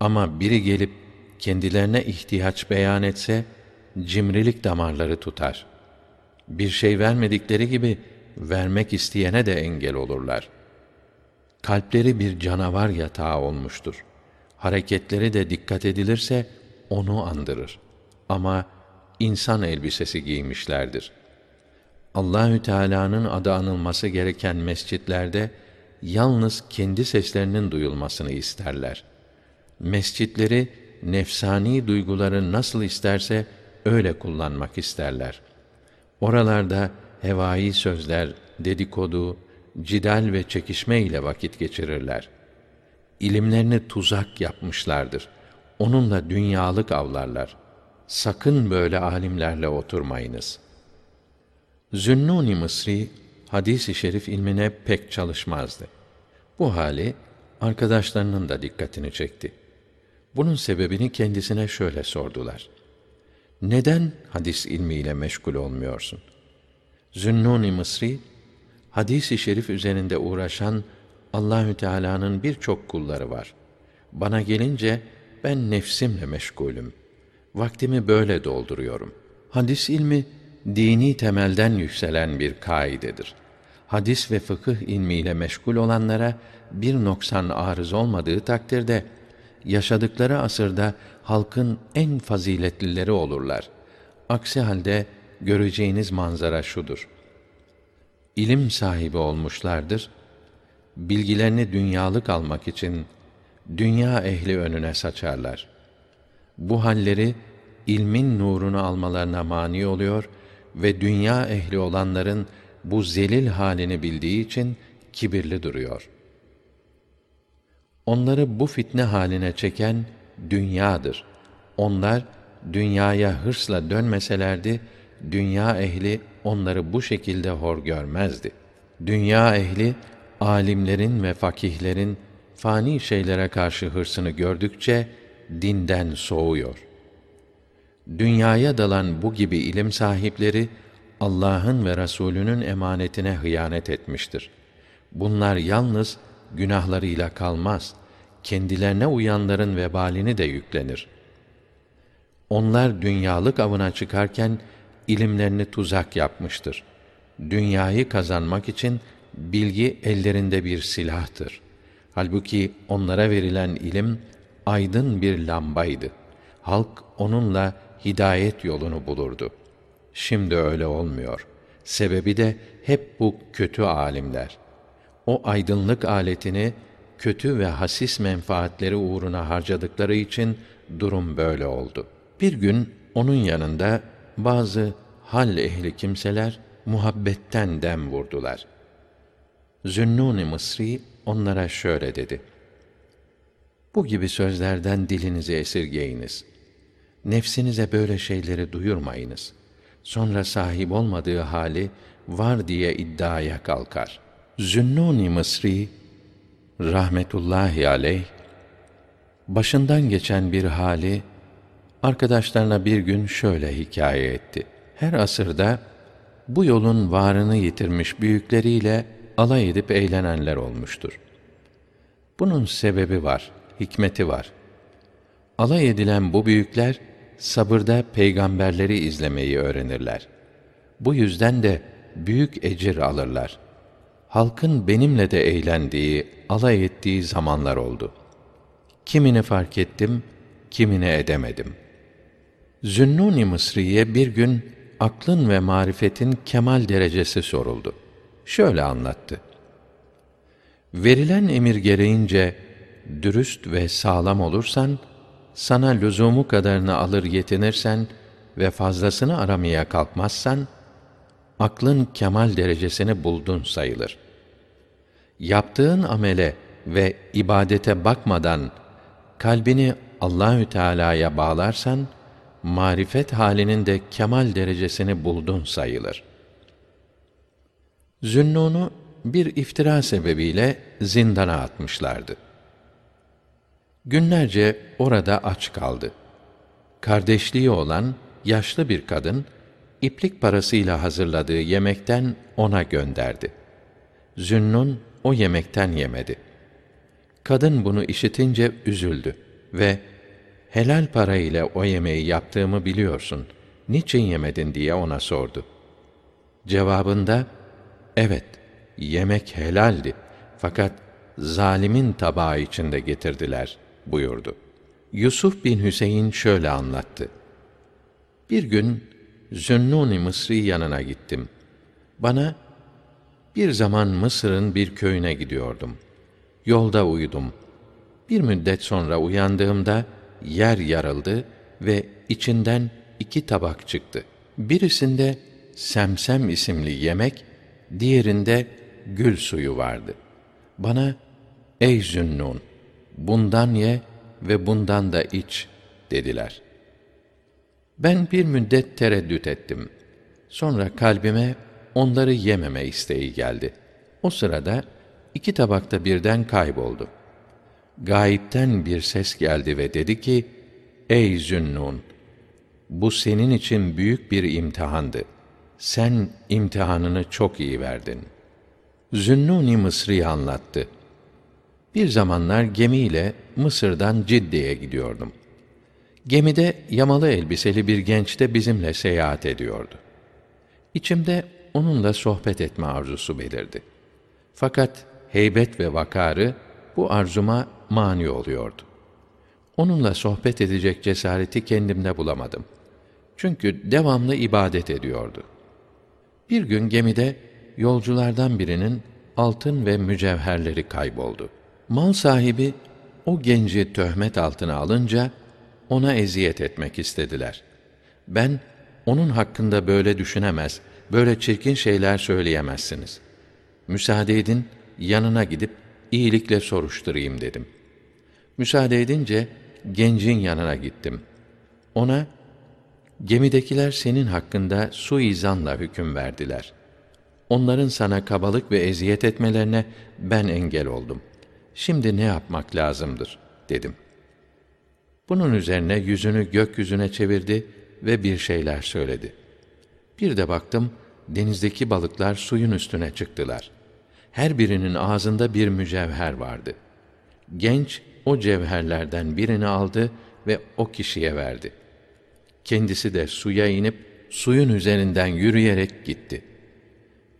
Ama biri gelip kendilerine ihtiyaç beyan etse, cimrilik damarları tutar. Bir şey vermedikleri gibi, vermek isteyene de engel olurlar. Kalpleri bir canavar yatağı olmuştur. Hareketleri de dikkat edilirse, onu andırır. Ama insan elbisesi giymişlerdir. Allahü Teala'nın adı anılması gereken mescitlerde yalnız kendi seslerinin duyulmasını isterler. Mescitleri nefsani duyguları nasıl isterse öyle kullanmak isterler. Oralarda hevai sözler, dedikodu, cidal ve çekişme ile vakit geçirirler. İlimlerini tuzak yapmışlardır. Onunla dünyalık avlarlar. Sakın böyle alimlerle oturmayınız. Zünnuni Mısri hadis-i şerif ilmine pek çalışmazdı. Bu hali arkadaşlarının da dikkatini çekti. Bunun sebebini kendisine şöyle sordular. Neden hadis ilmiyle meşgul olmuyorsun? Zünnuni Mısri, hadis-i şerif üzerinde uğraşan Allahü Teala'nın birçok kulları var. Bana gelince ben nefsimle meşgulüm. Vaktimi böyle dolduruyorum. Hadis ilmi dini temelden yükselen bir kaidedir. Hadis ve fıkıh ilmiyle meşgul olanlara bir noksan arız olmadığı takdirde yaşadıkları asırda halkın en faziletlileri olurlar. Aksi halde göreceğiniz manzara şudur. İlim sahibi olmuşlardır. Bilgilerini dünyalık almak için dünya ehli önüne saçarlar. Bu halleri ilmin nurunu almalarına mani oluyor ve dünya ehli olanların bu zelil halini bildiği için kibirli duruyor. Onları bu fitne haline çeken dünyadır. Onlar dünyaya hırsla dönmeselerdi, dünya ehli onları bu şekilde hor görmezdi. Dünya ehli alimlerin ve fakihlerin fani şeylere karşı hırsını gördükçe dinden soğuyor. Dünyaya dalan bu gibi ilim sahipleri Allah'ın ve Resulünün emanetine hıyanet etmiştir. Bunlar yalnız günahlarıyla kalmaz, kendilerine uyanların vebalini de yüklenir. Onlar dünyalık avına çıkarken ilimlerini tuzak yapmıştır. Dünyayı kazanmak için bilgi ellerinde bir silahtır. Halbuki onlara verilen ilim aydın bir lambaydı. Halk onunla hidayet yolunu bulurdu. Şimdi öyle olmuyor. Sebebi de hep bu kötü alimler. O aydınlık aletini kötü ve hasis menfaatleri uğruna harcadıkları için durum böyle oldu. Bir gün onun yanında bazı hal ehli kimseler muhabbetten dem vurdular. Zünnun-i Mısri onlara şöyle dedi. Bu gibi sözlerden dilinizi esirgeyiniz. Nefsinize böyle şeyleri duyurmayınız. Sonra sahip olmadığı hali var diye iddiaya kalkar. Zünnun-i Mısri rahmetullahi aleyh başından geçen bir hali arkadaşlarına bir gün şöyle hikaye etti. Her asırda bu yolun varını yitirmiş büyükleriyle alay edip eğlenenler olmuştur. Bunun sebebi var, hikmeti var. Alay edilen bu büyükler sabırda peygamberleri izlemeyi öğrenirler. Bu yüzden de büyük ecir alırlar. Halkın benimle de eğlendiği, alay ettiği zamanlar oldu. Kimini fark ettim, kimini edemedim. Zünnuni Mısri'ye bir gün aklın ve marifetin kemal derecesi soruldu. Şöyle anlattı. Verilen emir gereğince dürüst ve sağlam olursan, sana lüzumu kadarını alır yetinirsen ve fazlasını aramaya kalkmazsan, aklın kemal derecesini buldun sayılır. Yaptığın amele ve ibadete bakmadan kalbini Allahü Teala'ya bağlarsan, marifet halinin de kemal derecesini buldun sayılır. Zünnun'u bir iftira sebebiyle zindana atmışlardı. Günlerce orada aç kaldı. Kardeşliği olan yaşlı bir kadın iplik parasıyla hazırladığı yemekten ona gönderdi. Zünnun o yemekten yemedi. Kadın bunu işitince üzüldü ve helal para ile o yemeği yaptığımı biliyorsun. Niçin yemedin diye ona sordu. Cevabında evet yemek helaldi fakat zalimin tabağı içinde getirdiler buyurdu. Yusuf bin Hüseyin şöyle anlattı. Bir gün Zünnun-i Mısri yanına gittim. Bana bir zaman Mısır'ın bir köyüne gidiyordum. Yolda uyudum. Bir müddet sonra uyandığımda yer yarıldı ve içinden iki tabak çıktı. Birisinde semsem isimli yemek, diğerinde gül suyu vardı. Bana, ey Zünnun, bundan ye ve bundan da iç, dediler. Ben bir müddet tereddüt ettim. Sonra kalbime onları yememe isteği geldi. O sırada iki tabakta birden kayboldu. Gayipten bir ses geldi ve dedi ki, Ey Zünnun! Bu senin için büyük bir imtihandı. Sen imtihanını çok iyi verdin. Zünnuni Mısri'yi anlattı. Bir zamanlar gemiyle Mısır'dan Cidde'ye gidiyordum. Gemide yamalı elbiseli bir genç de bizimle seyahat ediyordu. İçimde onunla sohbet etme arzusu belirdi. Fakat heybet ve vakarı bu arzuma mani oluyordu. Onunla sohbet edecek cesareti kendimde bulamadım. Çünkü devamlı ibadet ediyordu. Bir gün gemide yolculardan birinin altın ve mücevherleri kayboldu. Mal sahibi o genci töhmet altına alınca ona eziyet etmek istediler. Ben onun hakkında böyle düşünemez, böyle çirkin şeyler söyleyemezsiniz. Müsaade edin, yanına gidip iyilikle soruşturayım dedim. Müsaade edince gencin yanına gittim. Ona gemidekiler senin hakkında suizanla hüküm verdiler. Onların sana kabalık ve eziyet etmelerine ben engel oldum. Şimdi ne yapmak lazımdır dedim. Bunun üzerine yüzünü gökyüzüne çevirdi ve bir şeyler söyledi. Bir de baktım denizdeki balıklar suyun üstüne çıktılar. Her birinin ağzında bir mücevher vardı. Genç o cevherlerden birini aldı ve o kişiye verdi. Kendisi de suya inip suyun üzerinden yürüyerek gitti.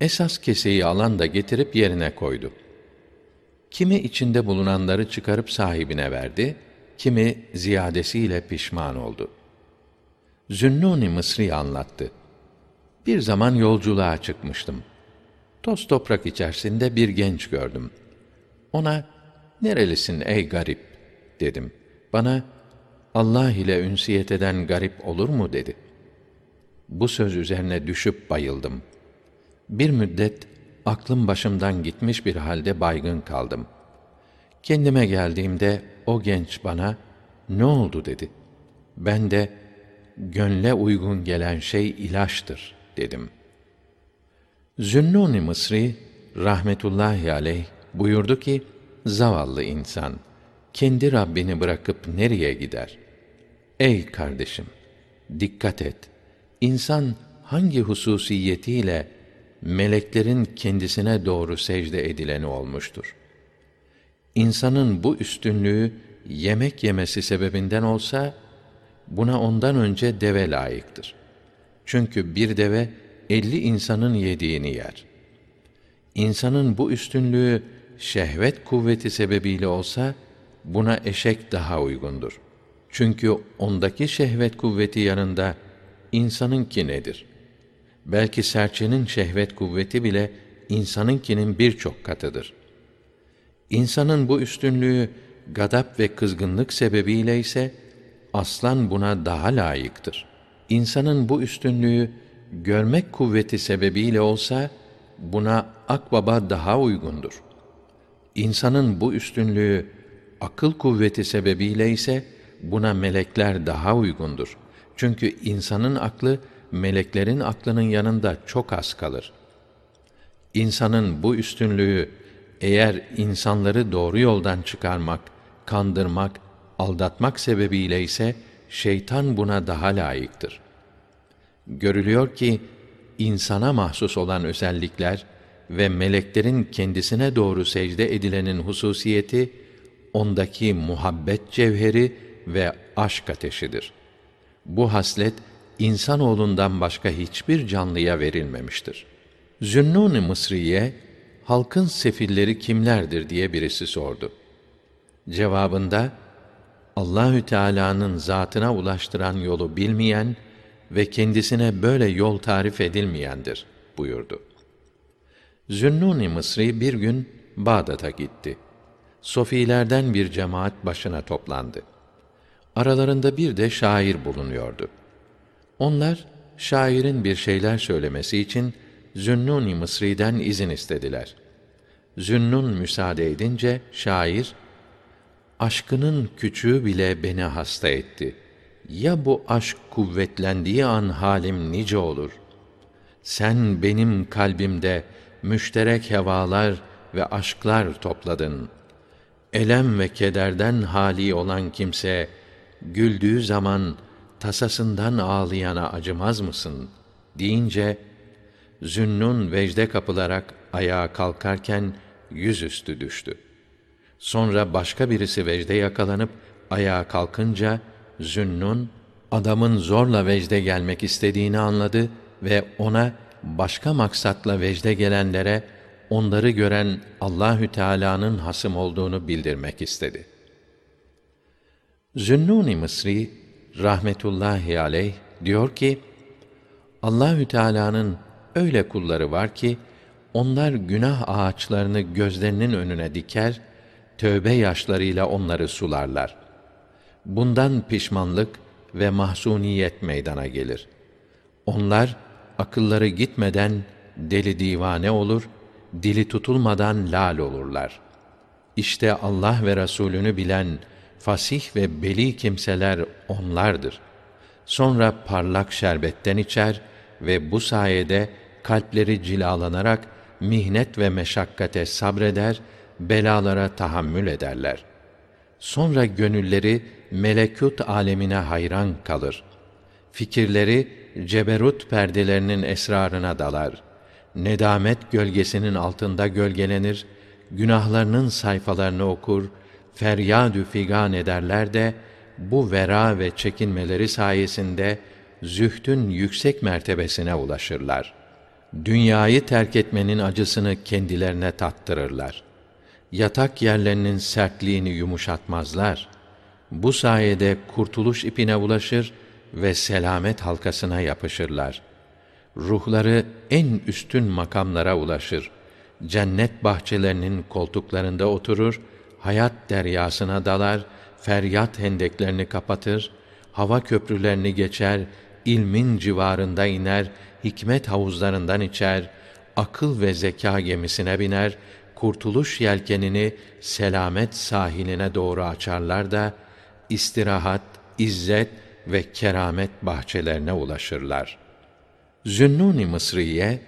Esas keseyi alan da getirip yerine koydu. Kimi içinde bulunanları çıkarıp sahibine verdi, kimi ziyadesiyle pişman oldu. Zünnuni Mısri anlattı. Bir zaman yolculuğa çıkmıştım. Toz toprak içerisinde bir genç gördüm. Ona, nerelisin ey garip, dedim. Bana, Allah ile ünsiyet eden garip olur mu dedi. Bu söz üzerine düşüp bayıldım. Bir müddet aklım başımdan gitmiş bir halde baygın kaldım. Kendime geldiğimde o genç bana ne oldu dedi. Ben de gönle uygun gelen şey ilaçtır dedim. Zünnuni Mısri rahmetullahi aleyh buyurdu ki zavallı insan kendi Rabbini bırakıp nereye gider? Ey kardeşim dikkat et. İnsan hangi hususiyetiyle meleklerin kendisine doğru secde edileni olmuştur. İnsanın bu üstünlüğü yemek yemesi sebebinden olsa buna ondan önce deve layıktır. Çünkü bir deve elli insanın yediğini yer. İnsanın bu üstünlüğü şehvet kuvveti sebebiyle olsa buna eşek daha uygundur. Çünkü ondaki şehvet kuvveti yanında insanınki nedir? Belki serçenin şehvet kuvveti bile insanınkinin birçok katıdır. İnsanın bu üstünlüğü gadap ve kızgınlık sebebiyle ise aslan buna daha layıktır. İnsanın bu üstünlüğü görmek kuvveti sebebiyle olsa buna akbaba daha uygundur. İnsanın bu üstünlüğü akıl kuvveti sebebiyle ise buna melekler daha uygundur. Çünkü insanın aklı meleklerin aklının yanında çok az kalır. İnsanın bu üstünlüğü eğer insanları doğru yoldan çıkarmak, kandırmak, aldatmak sebebiyle ise şeytan buna daha layıktır. Görülüyor ki insana mahsus olan özellikler ve meleklerin kendisine doğru secde edilenin hususiyeti ondaki muhabbet cevheri ve aşk ateşidir. Bu haslet insanoğlundan başka hiçbir canlıya verilmemiştir. Zünnun-i Mısriye halkın sefilleri kimlerdir diye birisi sordu. Cevabında Allahü Teala'nın zatına ulaştıran yolu bilmeyen ve kendisine böyle yol tarif edilmeyendir buyurdu. Zünnun-i Mısri bir gün Bağdat'a gitti. Sofilerden bir cemaat başına toplandı. Aralarında bir de şair bulunuyordu. Onlar şairin bir şeyler söylemesi için Zünnun-i Mısri'den izin istediler. Zünnun müsaade edince şair aşkının küçüğü bile beni hasta etti. Ya bu aşk kuvvetlendiği an halim nice olur. Sen benim kalbimde müşterek hevalar ve aşklar topladın. Elem ve kederden hali olan kimse güldüğü zaman tasasından ağlayana acımaz mısın? deyince Zünnun vecde kapılarak ayağa kalkarken yüzüstü düştü. Sonra başka birisi vecde yakalanıp ayağa kalkınca Zünnun adamın zorla vecde gelmek istediğini anladı ve ona başka maksatla vecde gelenlere onları gören Allahü Teala'nın hasım olduğunu bildirmek istedi. Zünnun-i Mısri rahmetullahi aleyh diyor ki Allahü Teala'nın öyle kulları var ki onlar günah ağaçlarını gözlerinin önüne diker, tövbe yaşlarıyla onları sularlar. Bundan pişmanlık ve mahzuniyet meydana gelir. Onlar akılları gitmeden deli divane olur, dili tutulmadan lal olurlar. İşte Allah ve Resulünü bilen fasih ve beli kimseler onlardır. Sonra parlak şerbetten içer ve bu sayede kalpleri cilalanarak mihnet ve meşakkate sabreder, belalara tahammül ederler. Sonra gönülleri melekut alemine hayran kalır. Fikirleri ceberut perdelerinin esrarına dalar. Nedamet gölgesinin altında gölgelenir, günahlarının sayfalarını okur, feryadü figan ederler de bu vera ve çekinmeleri sayesinde zühdün yüksek mertebesine ulaşırlar. Dünyayı terk etmenin acısını kendilerine tattırırlar. Yatak yerlerinin sertliğini yumuşatmazlar. Bu sayede kurtuluş ipine ulaşır ve selamet halkasına yapışırlar. Ruhları en üstün makamlara ulaşır. Cennet bahçelerinin koltuklarında oturur, hayat deryasına dalar, feryat hendeklerini kapatır, hava köprülerini geçer, ilmin civarında iner, hikmet havuzlarından içer, akıl ve zeka gemisine biner, kurtuluş yelkenini selamet sahiline doğru açarlar da istirahat, izzet ve keramet bahçelerine ulaşırlar. Zünnun-i Mısriye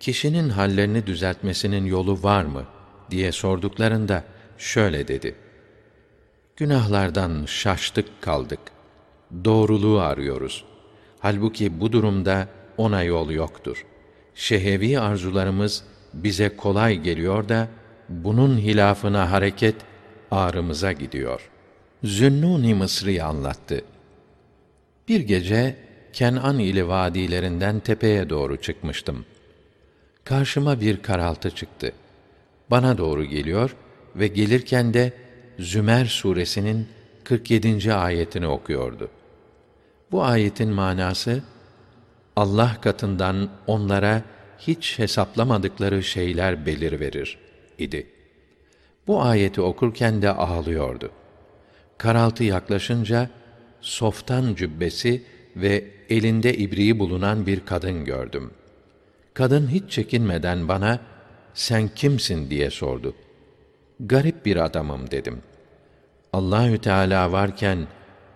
kişinin hallerini düzeltmesinin yolu var mı diye sorduklarında şöyle dedi: Günahlardan şaştık kaldık. Doğruluğu arıyoruz. Halbuki bu durumda ona yol yoktur. Şehevi arzularımız bize kolay geliyor da bunun hilafına hareket ağrımıza gidiyor. Zünnun-i Mısri anlattı. Bir gece Kenan ili vadilerinden tepeye doğru çıkmıştım. Karşıma bir karaltı çıktı. Bana doğru geliyor ve gelirken de Zümer suresinin 47. ayetini okuyordu. Bu ayetin manası Allah katından onlara hiç hesaplamadıkları şeyler belir verir idi. Bu ayeti okurken de ağlıyordu. Karaltı yaklaşınca softan cübbesi ve elinde ibriği bulunan bir kadın gördüm. Kadın hiç çekinmeden bana sen kimsin diye sordu. Garip bir adamım dedim. Allahü Teala varken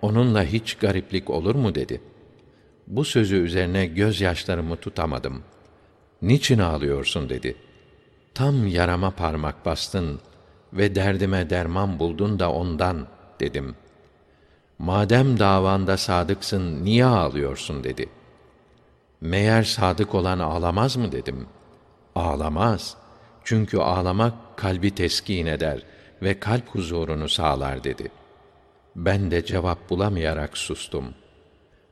onunla hiç gariplik olur mu dedi. Bu sözü üzerine gözyaşlarımı tutamadım. Niçin ağlıyorsun dedi. Tam yarama parmak bastın ve derdime derman buldun da ondan dedim. Madem davanda sadıksın, niye ağlıyorsun dedi. Meğer sadık olan ağlamaz mı dedim. Ağlamaz. Çünkü ağlamak kalbi teskin eder ve kalp huzurunu sağlar dedi. Ben de cevap bulamayarak sustum.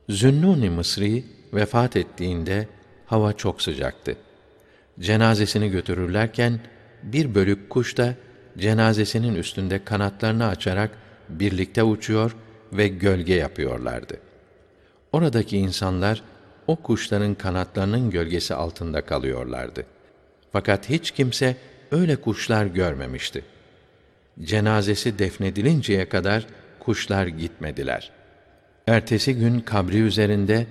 Zünnuni Mısri vefat ettiğinde hava çok sıcaktı. Cenazesini götürürlerken bir bölük kuş da cenazesinin üstünde kanatlarını açarak birlikte uçuyor ve gölge yapıyorlardı. Oradaki insanlar o kuşların kanatlarının gölgesi altında kalıyorlardı. Fakat hiç kimse öyle kuşlar görmemişti. Cenazesi defnedilinceye kadar kuşlar gitmediler. Ertesi gün kabri üzerinde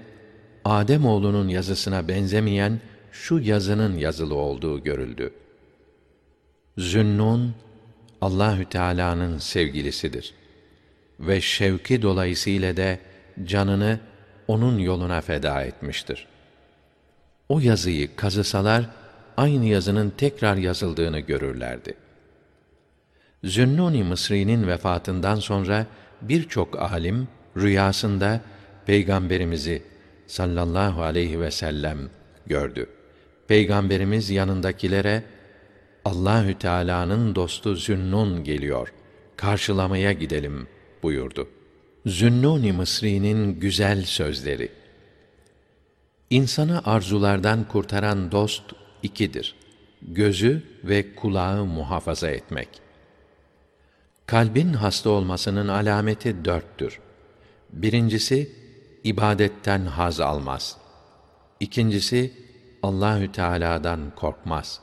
Adem oğlunun yazısına benzemeyen şu yazının yazılı olduğu görüldü. Zünnun Allahü Teala'nın sevgilisidir ve şevki dolayısıyla de canını onun yoluna feda etmiştir. O yazıyı kazısalar aynı yazının tekrar yazıldığını görürlerdi. Zünnuni Mısri'nin vefatından sonra birçok alim rüyasında peygamberimizi sallallahu aleyhi ve sellem gördü. Peygamberimiz yanındakilere Allahü Teala'nın dostu Zünnun geliyor. Karşılamaya gidelim buyurdu. Zünnuni Mısri'nin güzel sözleri. İnsanı arzulardan kurtaran dost ikidir. Gözü ve kulağı muhafaza etmek. Kalbin hasta olmasının alameti dörttür. Birincisi, ibadetten haz almaz. İkincisi, Allahü Teala'dan korkmaz.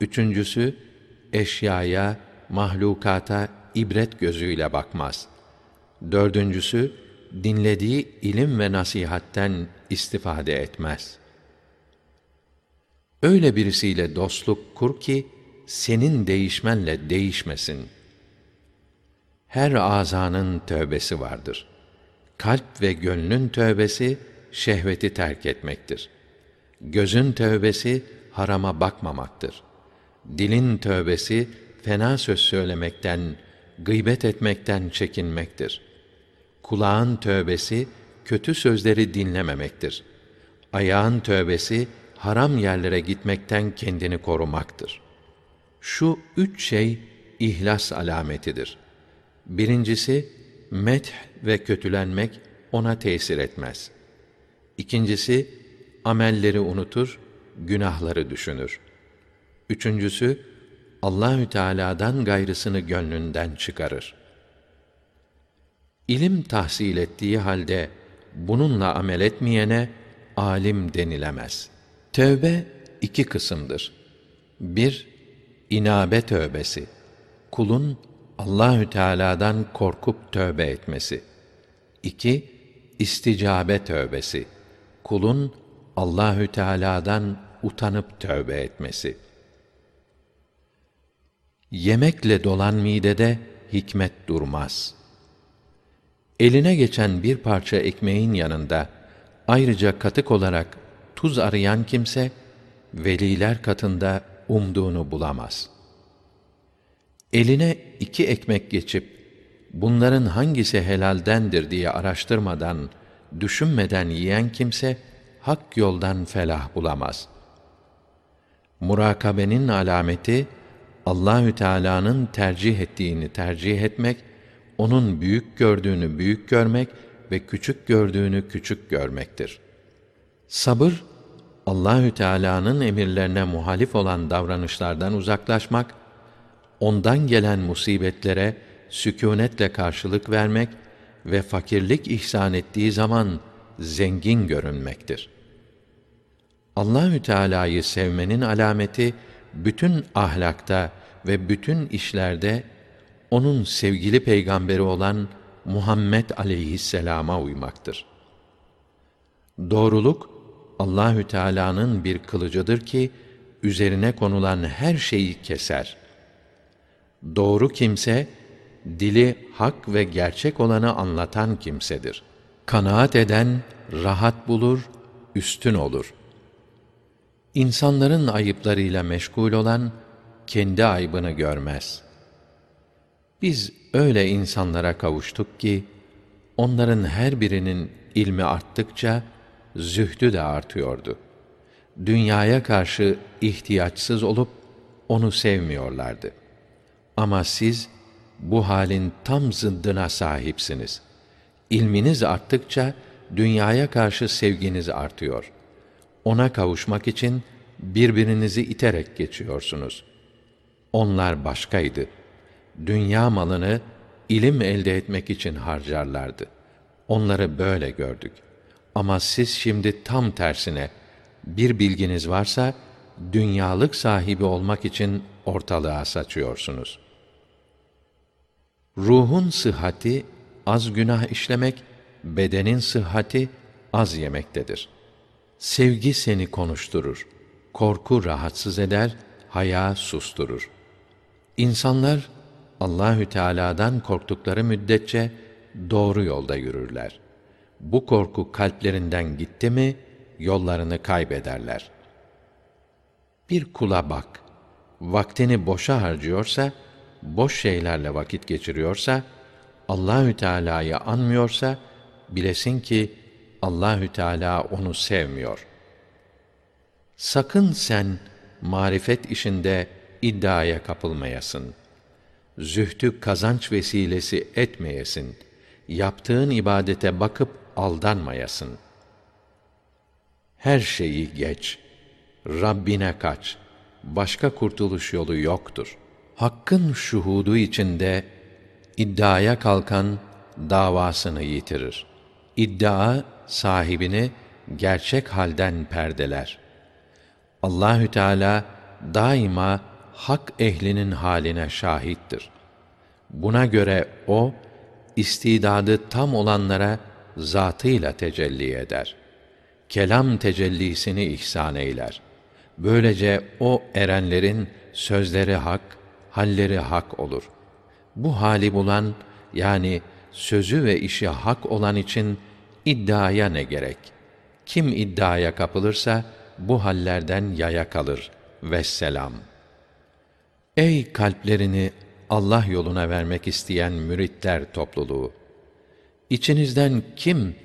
Üçüncüsü, eşyaya, mahlukata ibret gözüyle bakmaz. Dördüncüsü, dinlediği ilim ve nasihatten istifade etmez. Öyle birisiyle dostluk kur ki, senin değişmenle değişmesin. Her azanın tövbesi vardır. Kalp ve gönlün tövbesi, şehveti terk etmektir. Gözün tövbesi, harama bakmamaktır. Dilin tövbesi, fena söz söylemekten, gıybet etmekten çekinmektir. Kulağın tövbesi, kötü sözleri dinlememektir. Ayağın tövbesi, haram yerlere gitmekten kendini korumaktır. Şu üç şey ihlas alametidir. Birincisi, meth ve kötülenmek ona tesir etmez. İkincisi, amelleri unutur, günahları düşünür. Üçüncüsü, Allahü Teala'dan gayrısını gönlünden çıkarır. İlim tahsil ettiği halde bununla amel etmeyene alim denilemez. Tövbe iki kısımdır. Bir, inabe tövbesi. Kulun Allahü Teala'dan korkup tövbe etmesi. İki, isticabe tövbesi. Kulun Allahü Teala'dan utanıp tövbe etmesi. Yemekle dolan midede hikmet durmaz. Eline geçen bir parça ekmeğin yanında ayrıca katık olarak tuz arayan kimse veliler katında umduğunu bulamaz. Eline iki ekmek geçip bunların hangisi helaldendir diye araştırmadan, düşünmeden yiyen kimse hak yoldan felah bulamaz. Murakabenin alameti Allahü Teala'nın tercih ettiğini tercih etmek, onun büyük gördüğünü büyük görmek ve küçük gördüğünü küçük görmektir. Sabır Allahü Teala'nın emirlerine muhalif olan davranışlardan uzaklaşmak, ondan gelen musibetlere sükûnetle karşılık vermek ve fakirlik ihsan ettiği zaman zengin görünmektir. Allahü Teala'yı sevmenin alameti bütün ahlakta ve bütün işlerde onun sevgili peygamberi olan Muhammed aleyhisselama uymaktır. Doğruluk Allahü Teala'nın bir kılıcıdır ki üzerine konulan her şeyi keser. Doğru kimse dili hak ve gerçek olanı anlatan kimsedir. Kanaat eden rahat bulur, üstün olur. İnsanların ayıplarıyla meşgul olan kendi aybını görmez. Biz öyle insanlara kavuştuk ki Onların her birinin ilmi arttıkça zühdü de artıyordu. Dünyaya karşı ihtiyaçsız olup onu sevmiyorlardı. Ama siz bu halin tam zıddına sahipsiniz. İlminiz arttıkça dünyaya karşı sevginiz artıyor. Ona kavuşmak için birbirinizi iterek geçiyorsunuz. Onlar başkaydı. Dünya malını ilim elde etmek için harcarlardı. Onları böyle gördük. Ama siz şimdi tam tersine bir bilginiz varsa dünyalık sahibi olmak için ortalığa saçıyorsunuz. Ruhun sıhhati az günah işlemek, bedenin sıhhati az yemektedir. Sevgi seni konuşturur, korku rahatsız eder, haya susturur. İnsanlar Allahü Teala'dan korktukları müddetçe doğru yolda yürürler. Bu korku kalplerinden gitti mi yollarını kaybederler. Bir kula bak. Vaktini boşa harcıyorsa, boş şeylerle vakit geçiriyorsa, Allahü Teala'yı anmıyorsa bilesin ki Allahü Teala onu sevmiyor. Sakın sen marifet işinde iddiaya kapılmayasın. Zühtü kazanç vesilesi etmeyesin. Yaptığın ibadete bakıp aldanmayasın. Her şeyi geç. Rabbine kaç. Başka kurtuluş yolu yoktur. Hakkın şuhudu içinde iddiaya kalkan davasını yitirir. İddia sahibini gerçek halden perdeler. Allahü Teala daima hak ehlinin haline şahittir. Buna göre o istidadı tam olanlara zatıyla tecelli eder. Kelam tecellisini ihsan eyler. Böylece o erenlerin sözleri hak, halleri hak olur. Bu hali bulan yani sözü ve işi hak olan için iddiaya ne gerek? Kim iddiaya kapılırsa bu hallerden yaya kalır. Vesselam. Ey kalplerini Allah yoluna vermek isteyen müritler topluluğu! İçinizden kim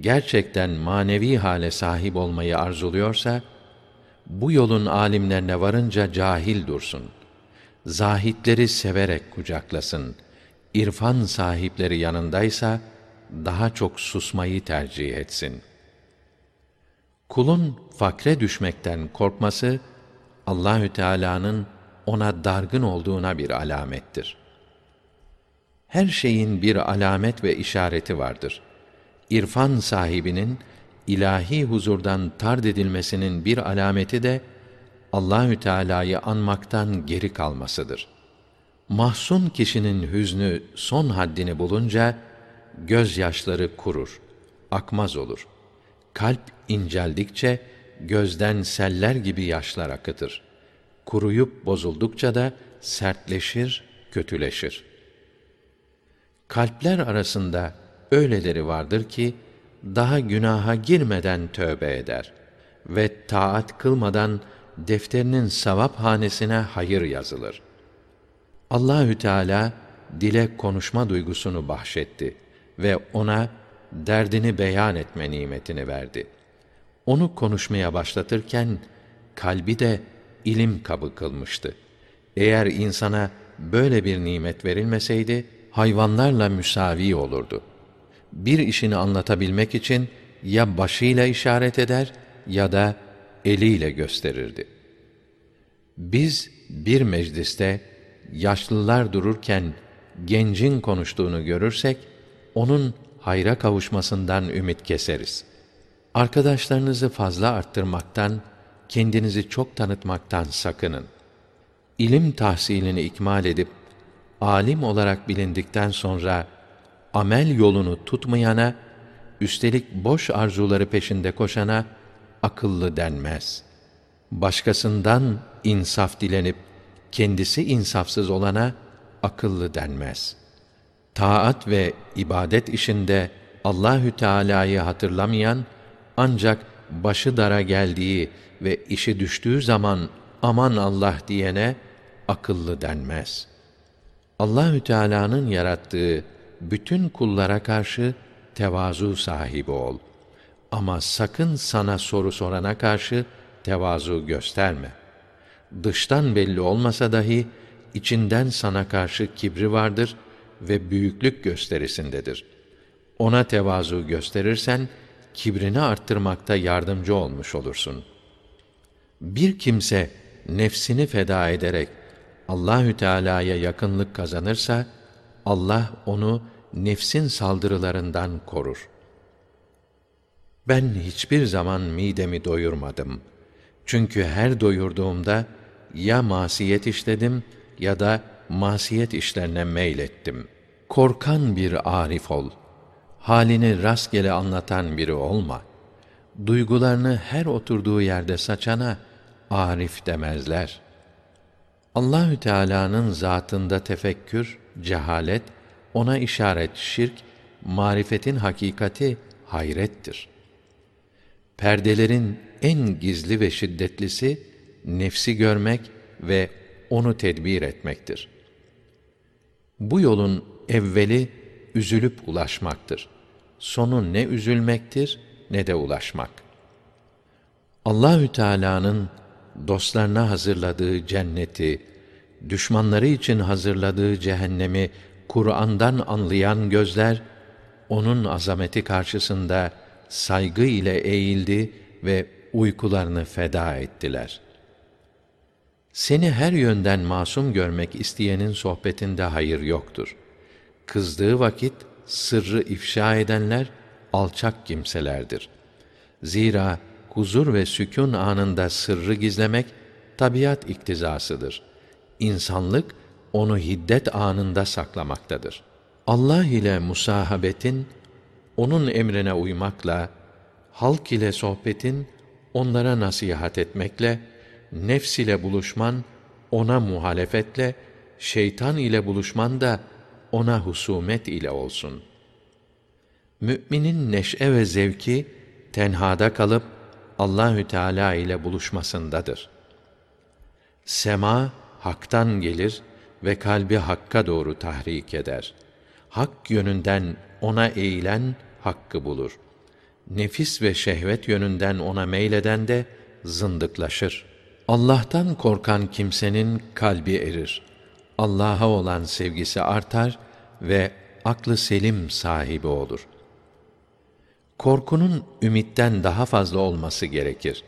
gerçekten manevi hale sahip olmayı arzuluyorsa, bu yolun alimlerine varınca cahil dursun. Zahitleri severek kucaklasın. İrfan sahipleri yanındaysa, daha çok susmayı tercih etsin. Kulun fakre düşmekten korkması, Allahü Teala'nın ona dargın olduğuna bir alamettir. Her şeyin bir alamet ve işareti vardır. İrfan sahibinin ilahi huzurdan tard edilmesinin bir alameti de Allahü Teala'yı anmaktan geri kalmasıdır. Mahzun kişinin hüznü son haddini bulunca gözyaşları kurur, akmaz olur. Kalp inceldikçe gözden seller gibi yaşlar akıtır. Kuruyup bozuldukça da sertleşir, kötüleşir. Kalpler arasında öyleleri vardır ki daha günaha girmeden tövbe eder ve taat kılmadan defterinin sevap hanesine hayır yazılır. Allahü Teala dile konuşma duygusunu bahşetti ve ona derdini beyan etme nimetini verdi. Onu konuşmaya başlatırken kalbi de ilim kabı kılmıştı. Eğer insana böyle bir nimet verilmeseydi hayvanlarla müsavi olurdu. Bir işini anlatabilmek için ya başıyla işaret eder ya da eliyle gösterirdi. Biz bir mecliste yaşlılar dururken gencin konuştuğunu görürsek onun hayra kavuşmasından ümit keseriz. Arkadaşlarınızı fazla arttırmaktan, kendinizi çok tanıtmaktan sakının. İlim tahsilini ikmal edip alim olarak bilindikten sonra amel yolunu tutmayana, üstelik boş arzuları peşinde koşana akıllı denmez. Başkasından insaf dilenip kendisi insafsız olana akıllı denmez. Taat ve ibadet işinde Allahü Teala'yı hatırlamayan ancak başı dara geldiği ve işi düştüğü zaman aman Allah diyene akıllı denmez. Allahü Teala'nın yarattığı bütün kullara karşı tevazu sahibi ol. Ama sakın sana soru sorana karşı tevazu gösterme. Dıştan belli olmasa dahi içinden sana karşı kibri vardır ve büyüklük gösterisindedir. Ona tevazu gösterirsen kibrini arttırmakta yardımcı olmuş olursun. Bir kimse nefsini feda ederek Allahü Teala'ya yakınlık kazanırsa Allah onu nefsin saldırılarından korur. Ben hiçbir zaman midemi doyurmadım. Çünkü her doyurduğumda ya masiyet işledim ya da masiyet işlerine meylettim. Korkan bir arif ol. Halini rastgele anlatan biri olma. Duygularını her oturduğu yerde saçana arif demezler. Allahü Teala'nın zatında tefekkür, cehalet, ona işaret şirk, marifetin hakikati hayrettir. Perdelerin en gizli ve şiddetlisi nefsi görmek ve onu tedbir etmektir. Bu yolun evveli üzülüp ulaşmaktır. Sonu ne üzülmektir ne de ulaşmak. Allahü Teala'nın dostlarına hazırladığı cenneti, düşmanları için hazırladığı cehennemi Kur'an'dan anlayan gözler onun azameti karşısında saygı ile eğildi ve uykularını feda ettiler. Seni her yönden masum görmek isteyenin sohbetinde hayır yoktur. Kızdığı vakit sırrı ifşa edenler alçak kimselerdir. Zira huzur ve sükûn anında sırrı gizlemek tabiat iktizasıdır. İnsanlık onu hiddet anında saklamaktadır. Allah ile musahabetin onun emrine uymakla, halk ile sohbetin onlara nasihat etmekle, nefs ile buluşman ona muhalefetle, şeytan ile buluşman da ona husumet ile olsun. Müminin neşe ve zevki tenhada kalıp Allahü Teala ile buluşmasındadır. Sema haktan gelir ve kalbi hakka doğru tahrik eder. Hak yönünden ona eğilen hakkı bulur. Nefis ve şehvet yönünden ona meyleden de zındıklaşır. Allah'tan korkan kimsenin kalbi erir. Allah'a olan sevgisi artar ve aklı selim sahibi olur. Korkunun ümitten daha fazla olması gerekir.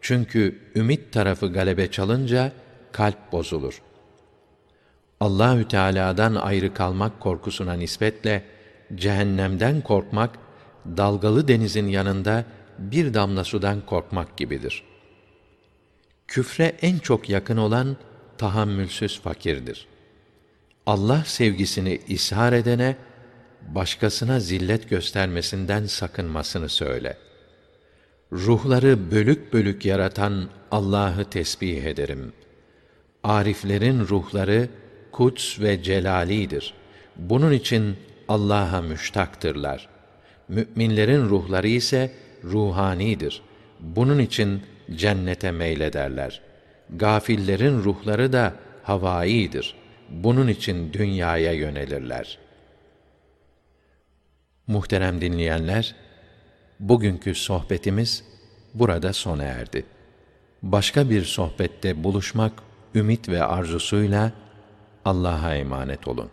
Çünkü ümit tarafı galebe çalınca kalp bozulur. Allahü Teala'dan ayrı kalmak korkusuna nispetle cehennemden korkmak dalgalı denizin yanında bir damla sudan korkmak gibidir. Küfre en çok yakın olan tahammülsüz fakirdir. Allah sevgisini ishar edene başkasına zillet göstermesinden sakınmasını söyle. Ruhları bölük bölük yaratan Allah'ı tesbih ederim. Ariflerin ruhları kuts ve celalidir. Bunun için Allah'a müştaktırlar. Müminlerin ruhları ise ruhanidir. Bunun için cennete meylederler. Gafillerin ruhları da havaidir. Bunun için dünyaya yönelirler. Muhterem dinleyenler, bugünkü sohbetimiz burada sona erdi. Başka bir sohbette buluşmak ümit ve arzusuyla Allah'a emanet olun.